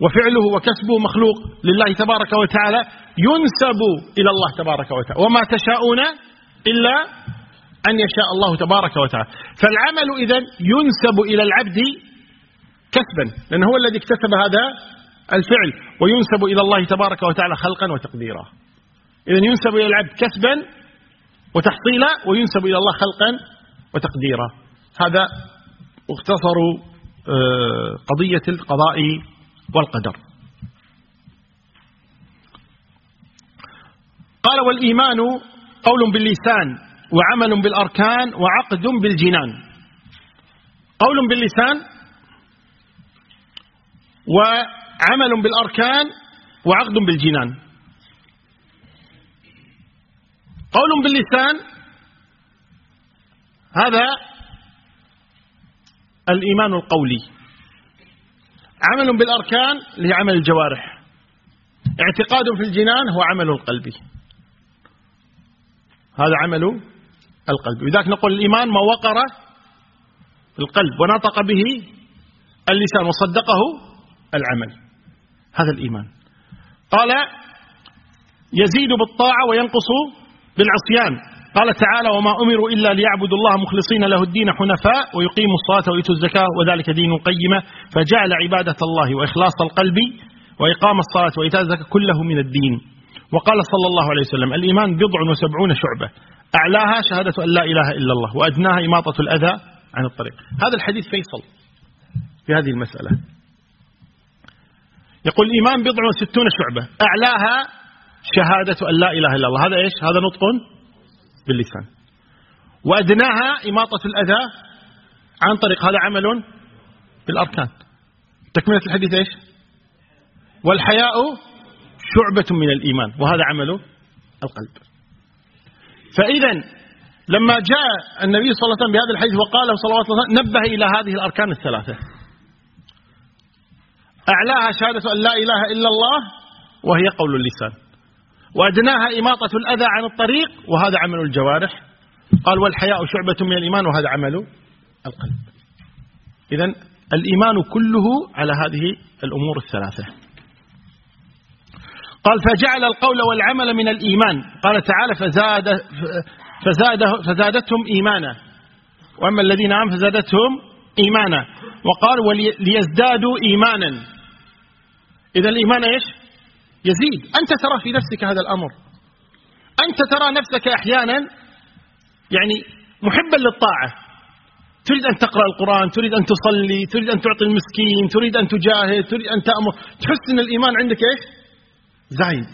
وفعله وكسبه مخلوق لله تبارك وتعالى ينسب إلى الله تبارك وتعالى. وما تشاءون إلا أن يشاء الله تبارك وتعالى. فالعمل إذا ينسب إلى العبد كسبا لأنه هو الذي اكتسب هذا الفعل وينسب إلى الله تبارك وتعالى خلقا وتقديرا. إذا ينسب إلى العبد كسبا وتحصيلا وينسب إلى الله خلقا وتقديرا. هذا اختصر آه، قضية القضاء والقدر. قال والإيمان قول باللسان وعمل بالأركان وعقد بالجنان. قول باللسان وعمل بالأركان وعقد بالجنان. قول باللسان. هذا الإيمان القولي. عمل بالأركان اللي عمل الجوارح. اعتقاد في الجنان هو عمل القلب. هذا عمل القلب. لذلك نقول الإيمان ما وقر في القلب ونطق به اللسان وصدقه العمل. هذا الإيمان. قال يزيد بالطاعة وينقص بالعصيان. قال تعالى وما أمروا إلا ليعبدوا الله مخلصين له الدين حنفاء ويقيموا الصلاة ويؤتوا الزكاة وذلك دين قيمة فجعل عبادة الله وإخلاص القلب وإقام الصلاة وإيتاء الزكاة كله من الدين. وقال صلى الله عليه وسلم الإيمان بضع وسبعون شعبة. أعلاها شهادة أن لا إله إلا الله وأدناها إماطة الأذى عن الطريق. هذا الحديث فيصل في هذه المسألة. يقول الإيمان بضع وستون شعبة. أعلاها شهادة أن لا إله إلا الله. هذا إيش؟ هذا نطق باللسان. وأدناها إماطة الأذى عن طريق هذا عمل بالأركان. تكملة الحديث إيش؟ والحياء شعبة من الإيمان وهذا عمل القلب. فإذا لما جاء النبي صلى الله عليه وسلم بهذا الحديث وقال صلوات الله نبه إلى هذه الأركان الثلاثة. أعلاها شهادة أن لا إله إلا الله وهي قول اللسان. وأدناها إماطة الأذى عن الطريق وهذا عمل الجوارح. قال والحياء شعبة من الإيمان وهذا عمل القلب. إذا الإيمان كله على هذه الأمور الثلاثة. قال فجعل القول والعمل من الإيمان. قال تعالى فزاد فزاد فزادتهم إيمانا. وأما الذين آمنوا فزادتهم إيمانا. وقال وليزدادوا إيمانا. إذا الإيمان إيش؟ يزيد. أنت ترى في نفسك هذا الأمر. أنت ترى نفسك أحيانا يعني محبا للطاعة. تريد أن تقرأ القرآن تريد أن تصلي تريد أن تعطي المسكين تريد أن تجاهد تريد أن تأمر. تحس أن الإيمان عندك إيش؟ زايد.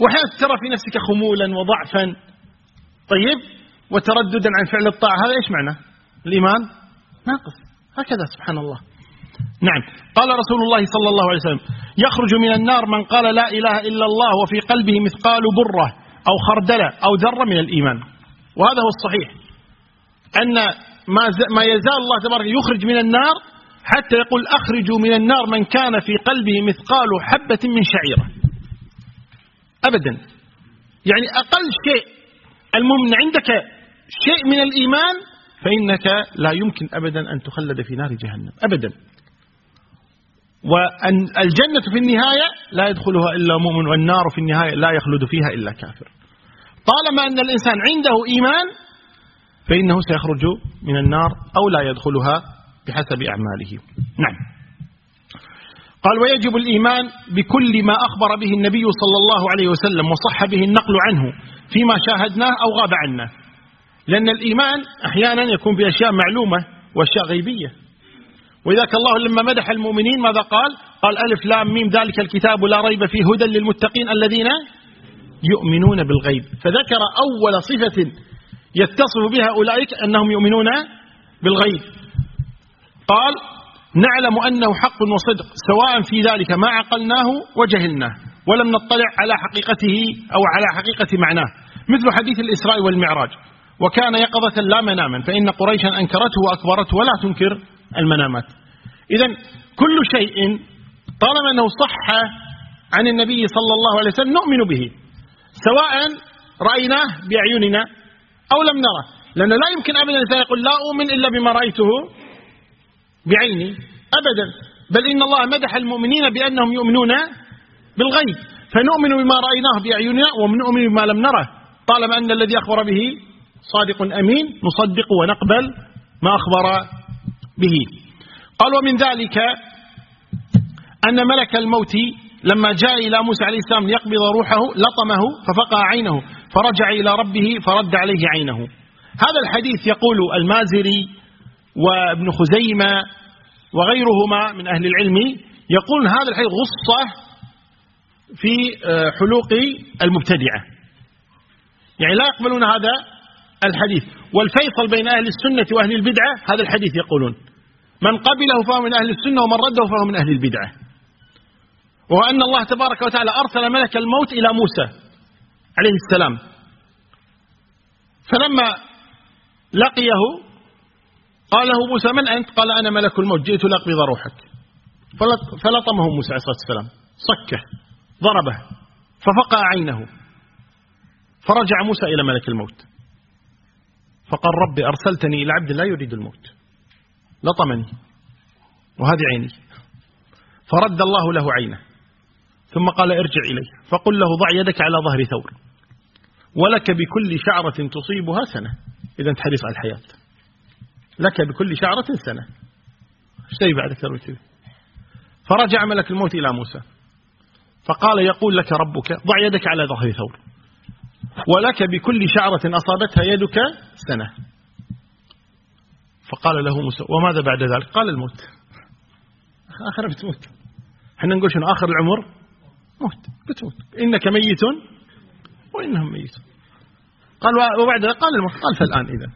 وأحيانا ترى في نفسك خمولا وضعفا. طيب؟ وترددا عن فعل الطاعة. هذا إيش معنى؟ الإيمان ناقص. هكذا سبحان الله. نعم. قال رسول الله صلى الله عليه وسلم يخرج من النار من قال لا إله إلا الله وفي قلبه مثقال برة أو خردلة أو ذرة من الإيمان. وهذا هو الصحيح. أن ما, ما يزال الله تبارك يخرج من النار حتى يقول أخرجوا من النار من كان في قلبه مثقال حبة من شعيرة. أبدا. يعني أقل شيء المهم عندك شيء من الإيمان فإنك لا يمكن أبدا أن تخلد في نار جهنم. أبدا. وأن الجنة في النهاية لا يدخلها إلا مؤمن والنار في النهاية لا يخلد فيها إلا كافر. طالما أن الإنسان عنده إيمان فإنه سيخرج من النار أو لا يدخلها بحسب أعماله. نعم. قال ويجب الإيمان بكل ما أخبر به النبي صلى الله عليه وسلم وصح به النقل عنه فيما شاهدناه أو غاب عنا. لأن الإيمان أحيانا يكون بأشياء معلومة وأشياء غيبية. وذاك الله لما مدح المؤمنين ماذا قال؟ قال ألف لام ميم ذلك الكتاب لا ريب فيه هدى للمتقين الذين يؤمنون بالغيب. فذكر أول صفة يتصف بها أولئك أنهم يؤمنون بالغيب. قال نعلم أنه حق وصدق سواء في ذلك ما عقلناه وجهلناه ولم نطلع على حقيقته أو على حقيقة معناه. مثل حديث الإسراء والمعراج وكان يقظة لا مناما فإن قريشا أنكرته وأكبرته ولا تنكر المنامات. إذا كل شيء طالما أنه صح عن النبي صلى الله عليه وسلم نؤمن به سواء رأيناه بأعيننا أو لم نره. لأنه لا يمكن أبدا الإنسان يقول لا أؤمن إلا بما رأيته بعيني أبدا. بل إن الله مدح المؤمنين بأنهم يؤمنون بالغيب. فنؤمن بما رأيناه بأعيننا ونؤمن بما لم نره طالما أن الذي أخبر به صادق أمين نصدق ونقبل ما أخبر به. قال ومن ذلك أن ملك الموت لما جاء إلى موسى عليه السلام ليقبض روحه لطمه ففقع عينه فرجع إلى ربه فرد عليه عينه. هذا الحديث يقول المازري وابن خزيمة وغيرهما من أهل العلم يقول هذا الحديث غصة في آه، حلوق المبتدعة. يعني لا يقبلون هذا الحديث. والفيصل بين أهل السنة وأهل البدعة هذا الحديث يقولون. من قبله فهو من أهل السنة ومن رده فهو من أهل البدعة. وأن الله تبارك وتعالى أرسل ملك الموت إلى موسى عليه السلام. فلما لقيه قال له موسى من أنت؟ قال أنا ملك الموت جئت لأقبض روحك. فلطمه موسى عليه الصلاة والسلام صكه ضربه ففقع عينه فرجع موسى إلى ملك الموت. فقال ربي أرسلتني إلى عبد لا يريد الموت. لطمني. وهذه عيني. فرد الله له عينه. ثم قال ارجع إليه. فقل له ضع يدك على ظهر ثور. ولك بكل شعرة تصيبها سنة. إذا تحرص على الحياة. لك بكل شعرة سنة. إيش بعد أكثر من كذا فرجع ملك الموت إلى موسى. فقال يقول لك ربك ضع يدك على ظهر ثور. ولك بكل شعرة أصابتها يدك سنة. فقال له موسى وماذا بعد ذلك؟ قال الموت. آخر بتموت. إحنا نقول شنو؟ آخر العمر؟ موت. بتموت. إنك ميت؟ وإنهم ميتون. قال وبعد ذلك قال الموت قال فالآن إذا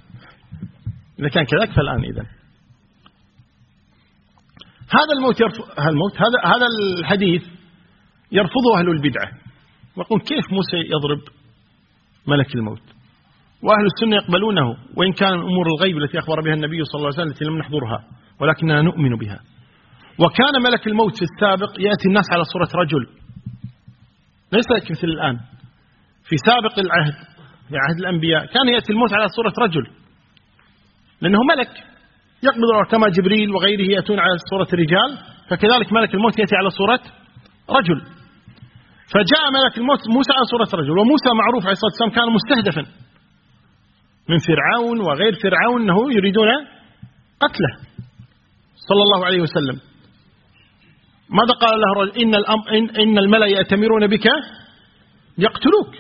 إذا كان كذلك فالآن إذا هذا الموت يرفض الموت هذا هذا الحديث يرفضه أهل البدعة. ويقول كيف موسى يضرب ملك الموت. وأهل السنة يقبلونه وإن كان أمور الغيب التي أخبر بها النبي صلى الله عليه وسلم التي لم نحضرها ولكننا نؤمن بها. وكان ملك الموت في السابق يأتي الناس على صورة رجل. ليس مثل الآن. في سابق العهد في عهد الأنبياء كان يأتي الموت على صورة رجل. لأنه ملك. يقبض كما جبريل وغيره يأتون على صورة رجال فكذلك ملك الموت يأتي على صورة رجل. فجاء ملك الموت موسى على صورة رجل وموسى معروف عليه الصلاة والسلام كان مستهدفا من فرعون وغير فرعون أنه يريدون قتله صلى الله عليه وسلم. ماذا قال له رجل إن, إن, إن الملأ يأتمرون بك يقتلوك.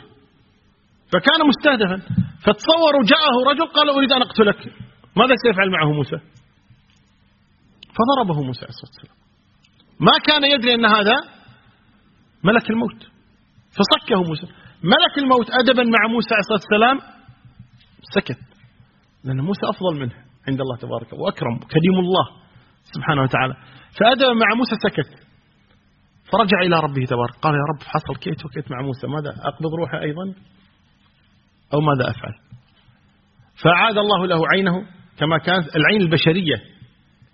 فكان مستهدفا. فتصوروا جاءه رجل قال أريد أن أقتلك. ماذا سيفعل معه موسى؟ فضربه موسى عليه الصلاة والسلام. ما كان يدري أن هذا ملك الموت. فصكه موسى. ملك الموت أدبا مع موسى عليه الصلاة والسلام. سكت. لأن موسى أفضل منه عند الله تبارك وأكرم كريم الله سبحانه وتعالى. فأدب مع موسى سكت. فرجع إلى ربه تبارك. قال يا رب حصل كيت وكيت مع موسى. ماذا أقبض روحه أيضا؟ أو ماذا أفعل؟ فعاد الله له عينه كما كانت العين البشرية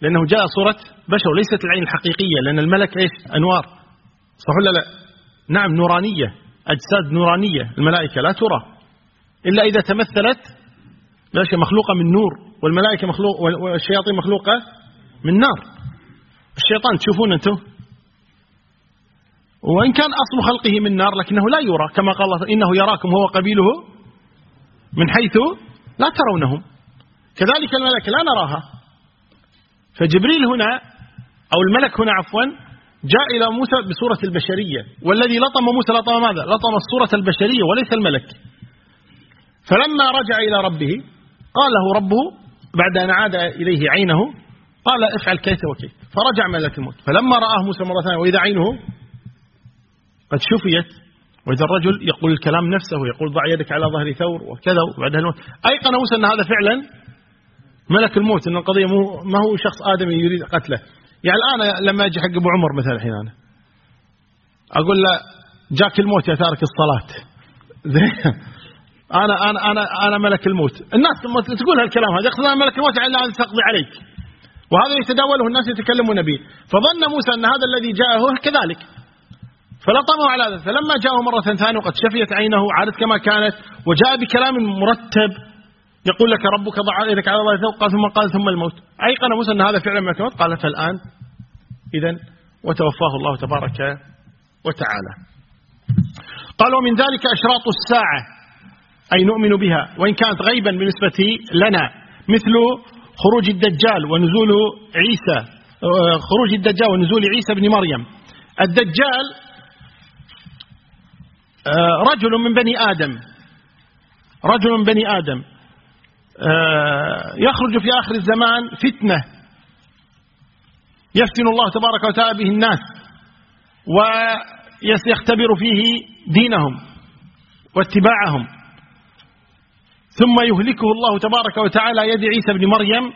لأنه جاء صورة بشر ليست العين الحقيقية لأن الملك إيش؟ أنوار. صح ولا لا؟ نعم نورانية أجساد نورانية الملائكة لا ترى. إلا إذا تمثلت لا شيء مخلوقة من نور والملائكة مخلوق والشياطين مخلوقة من نار. الشيطان تشوفون أنتم؟ وإن كان أصل خلقه من نار لكنه لا يرى. كما قال الله إنه يراكم هو قبيله من حيث لا ترونهم. كذلك الملائكة لا نراها. فجبريل هنا أو الملك هنا عفوا جاء إلى موسى بصورة البشرية. والذي لطم موسى لطم ماذا؟ لطم الصورة البشرية وليس الملك. فلما رجع إلى ربه قال له ربه بعد أن عاد إليه عينه قال افعل كيت وكيت فرجع ملك الموت. فلما رآه موسى مرة ثانية وإذا عينه قد شفيت. وإذا الرجل يقول الكلام نفسه يقول ضع يدك على ظهر ثور وكذا وبعدها الموت أيقن موسى أن هذا فعلا ملك الموت أن القضية ما هو شخص آدمي يريد قتله. يعني الآن لما أجي حق أبو عمر مثلا الحين أنا أقول له جاك الموت يا تارك الصلاة. أنا أنا أنا أنا ملك الموت. الناس تقول هالكلام هذا يقصد ملك الموت على أن تقضي عليك. وهذا يتداوله الناس يتكلمون به. فظن موسى أن هذا الذي جاءه كذلك. فلطمه على ذلك. فلما جاءه مرة ثانية وقد شفيت عينه عادت كما كانت وجاء بكلام مرتب. يقول لك ربك ضع يدك على الله قال ثم قال ثم الموت. أيقن موسى أن هذا فعلا ملك الموت؟ قال فالآن إذا وتوفاه الله تبارك وتعالى. قال ومن ذلك أشراط الساعة أي نؤمن بها وإن كانت غيبا بالنسبة لنا مثل خروج الدجال ونزول عيسى خروج الدجال ونزول عيسى بن مريم. الدجال آه، رجل من بني آدم رجل من بني آدم. آه، يخرج في آخر الزمان فتنة يفتن الله تبارك وتعالى به الناس ويختبر فيه دينهم واتباعهم. ثم يهلكه الله تبارك وتعالى يد عيسى بن مريم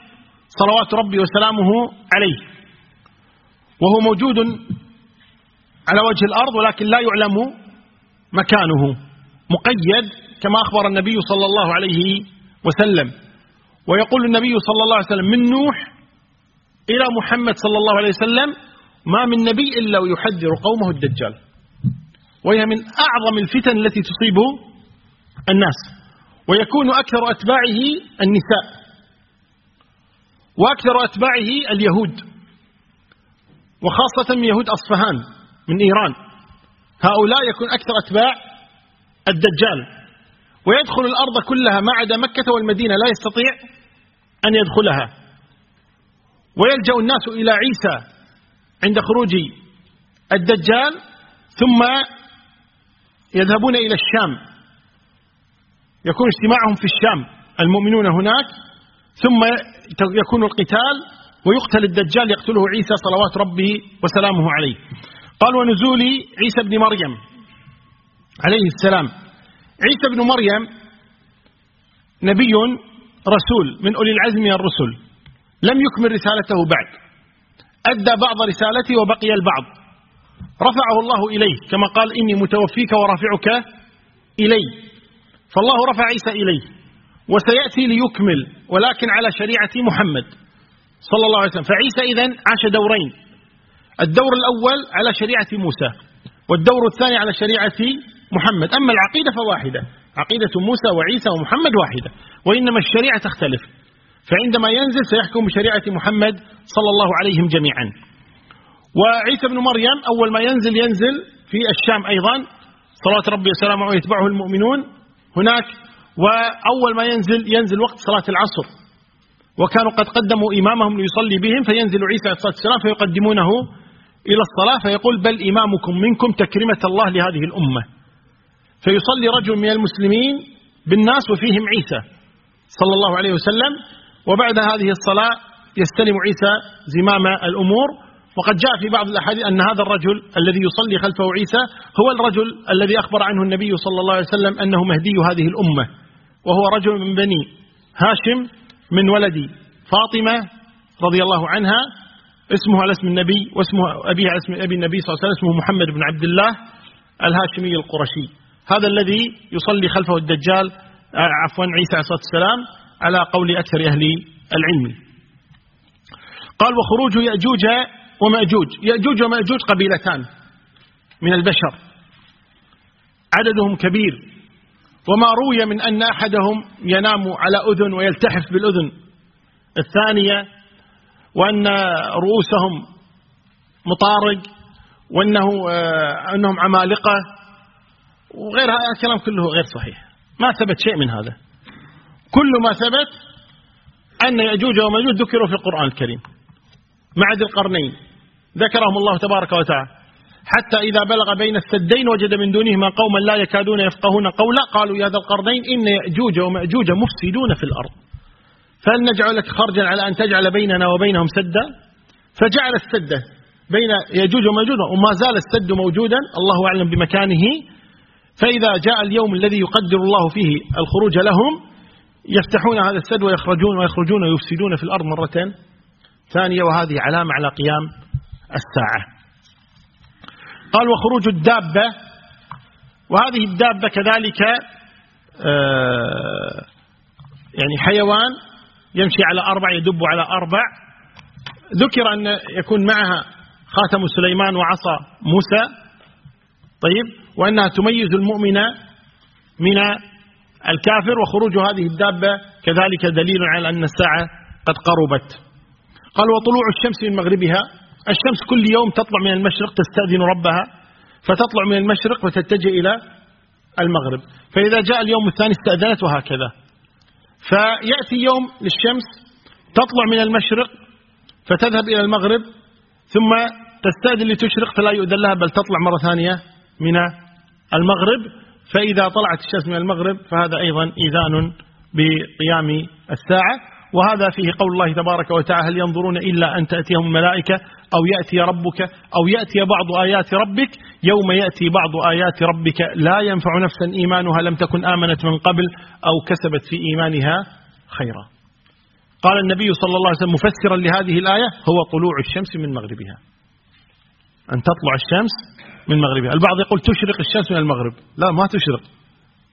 صلوات ربي وسلامه عليه. وهو موجود على وجه الأرض ولكن لا يعلم مكانه. مقيد كما أخبر النبي صلى الله عليه وسلم. ويقول النبي صلى الله عليه وسلم من نوح إلى محمد صلى الله عليه وسلم ما من نبي إلا ويحذر قومه الدجال. وهي من أعظم الفتن التي تصيب الناس. ويكون أكثر أتباعه النساء. وأكثر أتباعه اليهود. وخاصة من يهود أصفهان من إيران. هؤلاء يكون أكثر أتباع الدجال. ويدخل الأرض كلها ما عدا مكة والمدينة لا يستطيع أن يدخلها. ويلجأ الناس إلى عيسى عند خروج الدجال ثم يذهبون إلى الشام. يكون اجتماعهم في الشام المؤمنون هناك ثم يكون القتال ويقتل الدجال يقتله عيسى صلوات ربه وسلامه عليه. قال ونزول عيسى بن مريم عليه السلام. عيسى بن مريم نبي رسول من أولي العزم من الرسل. لم يكمل رسالته بعد. أدى بعض رسالته وبقي البعض. رفعه الله إليه كما قال إني متوفيك ورافعك إلي. فالله رفع عيسى إليه. وسيأتي ليكمل ولكن على شريعة محمد صلى الله عليه وسلم. فعيسى إذن عاش دورين. الدور الأول على شريعة موسى والدور الثاني على شريعة محمد. أما العقيدة فواحدة. عقيدة موسى وعيسى ومحمد واحدة. وإنما الشريعة تختلف. فعندما ينزل سيحكم بشريعة محمد صلى الله عليهم جميعا. وعيسى بن مريم أول ما ينزل ينزل في الشام أيضا. صلوات ربي وسلامه ويتبعه المؤمنون هناك. وأول ما ينزل ينزل وقت صلاة العصر. وكانوا قد قدموا إمامهم ليصلي بهم فينزل عيسى عليه الصلاة والسلام فيقدمونه إلى الصلاة فيقول بل إمامكم منكم تكرمة الله لهذه الأمة. فيصلي رجل من المسلمين بالناس وفيهم عيسى صلى الله عليه وسلم وبعد هذه الصلاة يستلم عيسى زمام الأمور. وقد جاء في بعض الأحاديث أن هذا الرجل الذي يصلي خلفه عيسى هو الرجل الذي أخبر عنه النبي صلى الله عليه وسلم أنه مهدي هذه الأمة وهو رجل من بني هاشم من ولد فاطمة رضي الله عنها اسمه على اسم النبي واسمه أبيه على اسم أبي النبي صلى الله عليه وسلم اسمه محمد بن عبد الله الهاشمي القرشي. هذا الذي يصلي خلفه الدجال آه، عفوا عيسى عليه الصلاة والسلام على قول أكثر أهل العلم. قال وخروج يأجوج ومأجوج. يأجوج ومأجوج قبيلتان من البشر. عددهم كبير. وما روي من أن أحدهم ينام على أذن ويلتحف بالأذن. الثانية وأن رؤوسهم مطارق وأنه آه، أنهم عمالقة. وغير هذا الكلام كله غير صحيح. ما ثبت شيء من هذا. كل ما ثبت أن يأجوج ومأجوج ذكروا في القرآن الكريم. معد القرنين. ذكرهم الله تبارك وتعالى. حتى إذا بلغ بين السدين وجد من دونهما قوما لا يكادون يفقهون قولا قالوا يا ذا القرنين إن يأجوج ومأجوج مفسدون في الأرض. فهل نجعل لك خرجا على أن تجعل بيننا وبينهم سدا. فجعل السد بين يأجوج ومأجوج وما زال السد موجودا. الله أعلم بمكانه. فإذا جاء اليوم الذي يقدر الله فيه الخروج لهم يفتحون هذا السد ويخرجون ويخرجون ويفسدون في الأرض مرة ثانية وهذه علامة على قيام الساعة. قال وخروج الدابة. وهذه الدابة كذلك آه، يعني حيوان يمشي على أربع يدب على أربع. ذكر أن يكون معها خاتم سليمان وعصا موسى. طيب؟ وأنها تميز المؤمن من الكافر وخروج هذه الدابة كذلك دليل على أن الساعة قد قربت. قال وطلوع الشمس من مغربها الشمس كل يوم تطلع من المشرق تستأذن ربها فتطلع من المشرق وتتجه إلى المغرب. فإذا جاء اليوم الثاني استأذنت وهكذا. فيأتي يوم للشمس تطلع من المشرق فتذهب إلى المغرب ثم تستأذن لتشرق فلا يؤذن لها بل تطلع مرة ثانية من المغرب فإذا طلعت الشمس من المغرب فهذا أيضا إذان بقيام الساعة. وهذا فيه قول الله تبارك وتعالى هل ينظرون إلا أن تأتيهم الملائكة أو يأتي ربك أو يأتي بعض آيات ربك. يوم يأتي بعض آيات ربك لا ينفع نفسا إيمانها لم تكن آمنت من قبل أو كسبت في إيمانها خيرا. قال النبي صلى الله عليه وسلم مفسرا لهذه الآية هو طلوع الشمس من مغربها. أن تطلع الشمس من مغربها البعض يقول تشرق الشمس من المغرب. لا ما تشرق.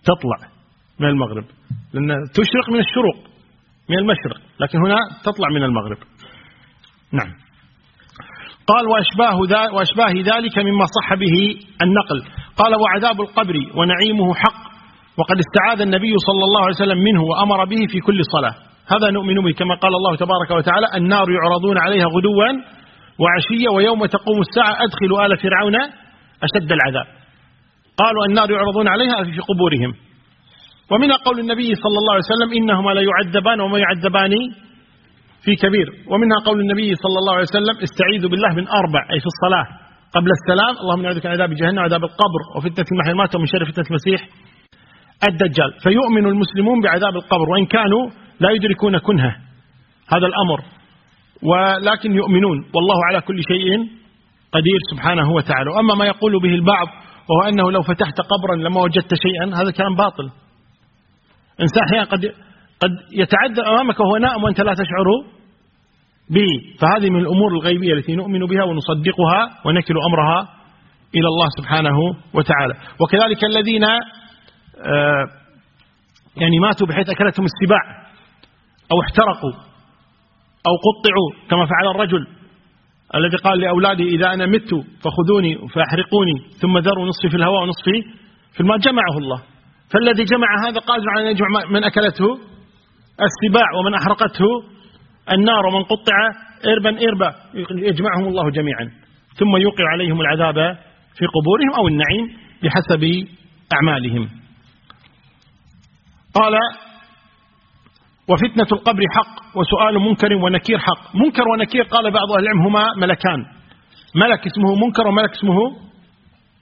تطلع من المغرب. لأن تشرق من الشروق من المشرق لكن هنا تطلع من المغرب. نعم. قال وأشباه, وأشباه ذلك مما صح به النقل. قال وعذاب القبر ونعيمه حق وقد استعاذ النبي صلى الله عليه وسلم منه وأمر به في كل صلاة. هذا نؤمن به. كما قال الله تبارك وتعالى النار يعرضون عليها غدوا وعشية ويوم تقوم الساعة أدخلوا آل فرعون أشد العذاب. قالوا النار يعرضون عليها في قبورهم. ومن قول النبي صلى الله عليه وسلم إنهما لا يعذبان وما يعذبان في كبير. ومنها قول النبي صلى الله عليه وسلم استعيذوا بالله من أربع أي في الصلاة قبل السلام اللهم نعوذ من عذاب جهنم وعذاب القبر وفتنة المحيا ومن شر فتنة المسيح الدجال. فيؤمن المسلمون بعذاب القبر وإن كانوا لا يدركون كنهه. هذا الأمر. ولكن يؤمنون والله على كل شيء قدير سبحانه وتعالى. وأما ما يقول به البعض وهو أنه لو فتحت قبرا لما وجدت شيئا هذا كلام باطل. إنسان أحيانا قد قد يتعدى أمامك وهو نائم وأنت لا تشعر به. فهذه من الأمور الغيبية التي نؤمن بها ونصدقها ونكل أمرها إلى الله سبحانه وتعالى. وكذلك الذين آه، يعني ماتوا بحيث أكلتهم السباع أو احترقوا أو قطعوا كما فعل الرجل. الذي قال لأولاده إذا أنا مت فخذوني فأحرقوني ثم ذروا نصفي في الهواء ونصفي في الماء جمعه الله. فالذي جمع هذا قادر على أن يجمع من أكلته السباع ومن أحرقته النار ومن قطع إربا إربا يجمعهم الله جميعا. ثم يوقع عليهم العذاب في قبورهم أو النعيم بحسب أعمالهم. قال وفتنة القبر حق وسؤال منكر ونكير حق. منكر ونكير قال بعض أهل العلم هما ملكان. ملك اسمه منكر وملك اسمه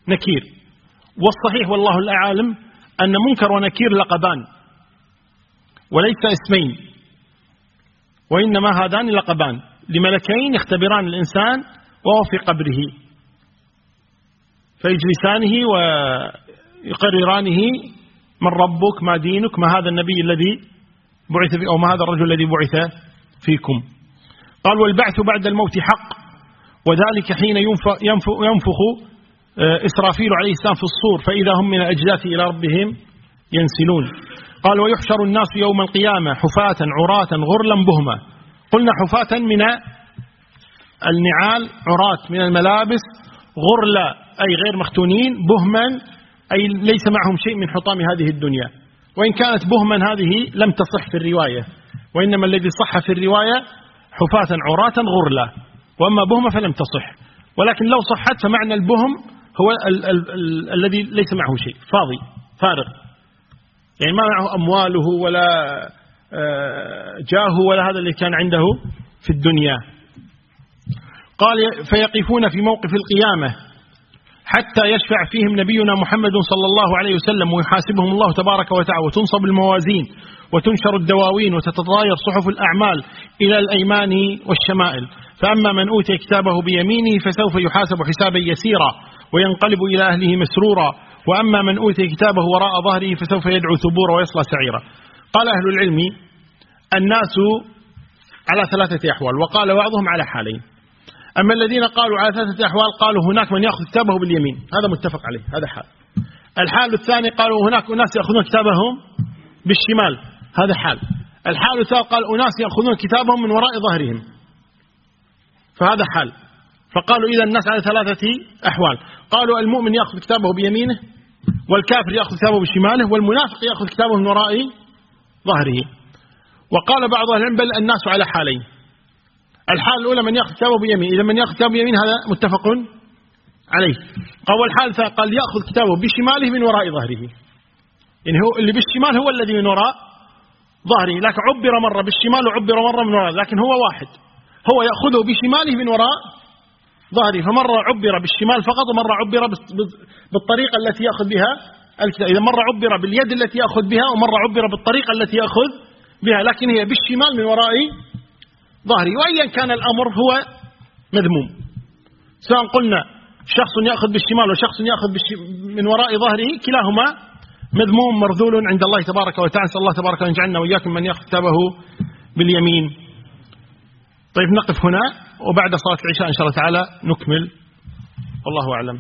نكير. والصحيح والله الأعالم أن منكر ونكير لقبان وليس اسمين وإنما هذان لقبان. لملكين يختبران الإنسان وهو في قبره فيجلسانه ويقررانه من ربك ما دينك ما هذا النبي الذي بعث أو ما هذا الرجل الذي بعث فيكم. قال والبعث بعد الموت حق وذلك حين ينفخ, ينفخ آه، إسرافيل عليه السلام في الصور فإذا هم من الأجداث إلى ربهم ينسلون. قال ويحشر الناس يوم القيامة حفاة عراة غرلا بهما. قلنا حفاة من النعال عراة من الملابس غرلا أي غير مختونين بهما أي ليس معهم شيء من حطام هذه الدنيا. وإن كانت بهما هذه لم تصح في الرواية وإنما الذي صح في الرواية حفاة عراة غرلا وأما بهما فلم تصح ولكن لو صحت فمعنى البهم هو ال ال ال الذي ليس معه شيء فاضي فارغ. يعني ما معه أمواله ولا آه، جاهه ولا هذا اللي كان عنده في الدنيا. قال فيقفون في موقف القيامة. حتى يشفع فيهم نبينا محمد صلى الله عليه وسلم ويحاسبهم الله تبارك وتعالى وتنصب الموازين وتنشر الدواوين وتتطاير صحف الأعمال إلى الأيمان والشمائل. فأما من أوتي كتابه بيمينه فسوف يحاسب حسابا يسيرا وينقلب إلى أهله مسرورا. وأما من أوتي كتابه وراء ظهره فسوف يدعو ثبورا ويصلى سعيرا. قال أهل العلم الناس على ثلاثة أحوال وقال بعضهم على حالين. أما الذين قالوا على ثلاثة أحوال قالوا هناك من يأخذ كتابه باليمين. هذا متفق عليه هذا حال. الحال الثاني قالوا هناك أناس يأخذون كتابهم بالشمال هذا حال. الحال الثالث قال أناس يأخذون كتابهم من وراء ظهرهم فهذا حال. فقالوا إذا الناس على ثلاثة أحوال. قالوا المؤمن يأخذ كتابه بيمينه والكافر يأخذ كتابه بشماله والمنافق يأخذ كتابه من وراء ظهره. وقال بعض أهل العلم بل الناس على حالين. الحال الأولى من يأخذ كتابه بيمين. إذا من يأخذ كتابه بيمين هذا متفق عليه. قال والحال قال يأخذ كتابه بشماله من وراء ظهره. يعني هو اللي بالشمال هو الذي من وراء ظهره. لكن عبر مرة بالشمال وعبر مرة من وراء لكن هو واحد. هو يأخذه بشماله من وراء ظهره. فمرة عبر بالشمال فقط ومرة عبر بالطريقة التي يأخذ بها الكتاب. إذا مرة عبر باليد التي يأخذ بها ومرة عبر بالطريقة التي يأخذ بها. لكن هي بالشمال من وراء ظهره وأيا كان الأمر هو مذموم. سواء قلنا شخص يأخذ بالشمال وشخص يأخذ من وراء ظهره كلاهما مذموم مرذول عند الله تبارك وتعالى. نسأل الله تبارك أن يجعلنا وإياكم من يأخذ كتابه باليمين. طيب نقف هنا وبعد صلاة العشاء إن شاء الله تعالى نكمل. والله أعلم.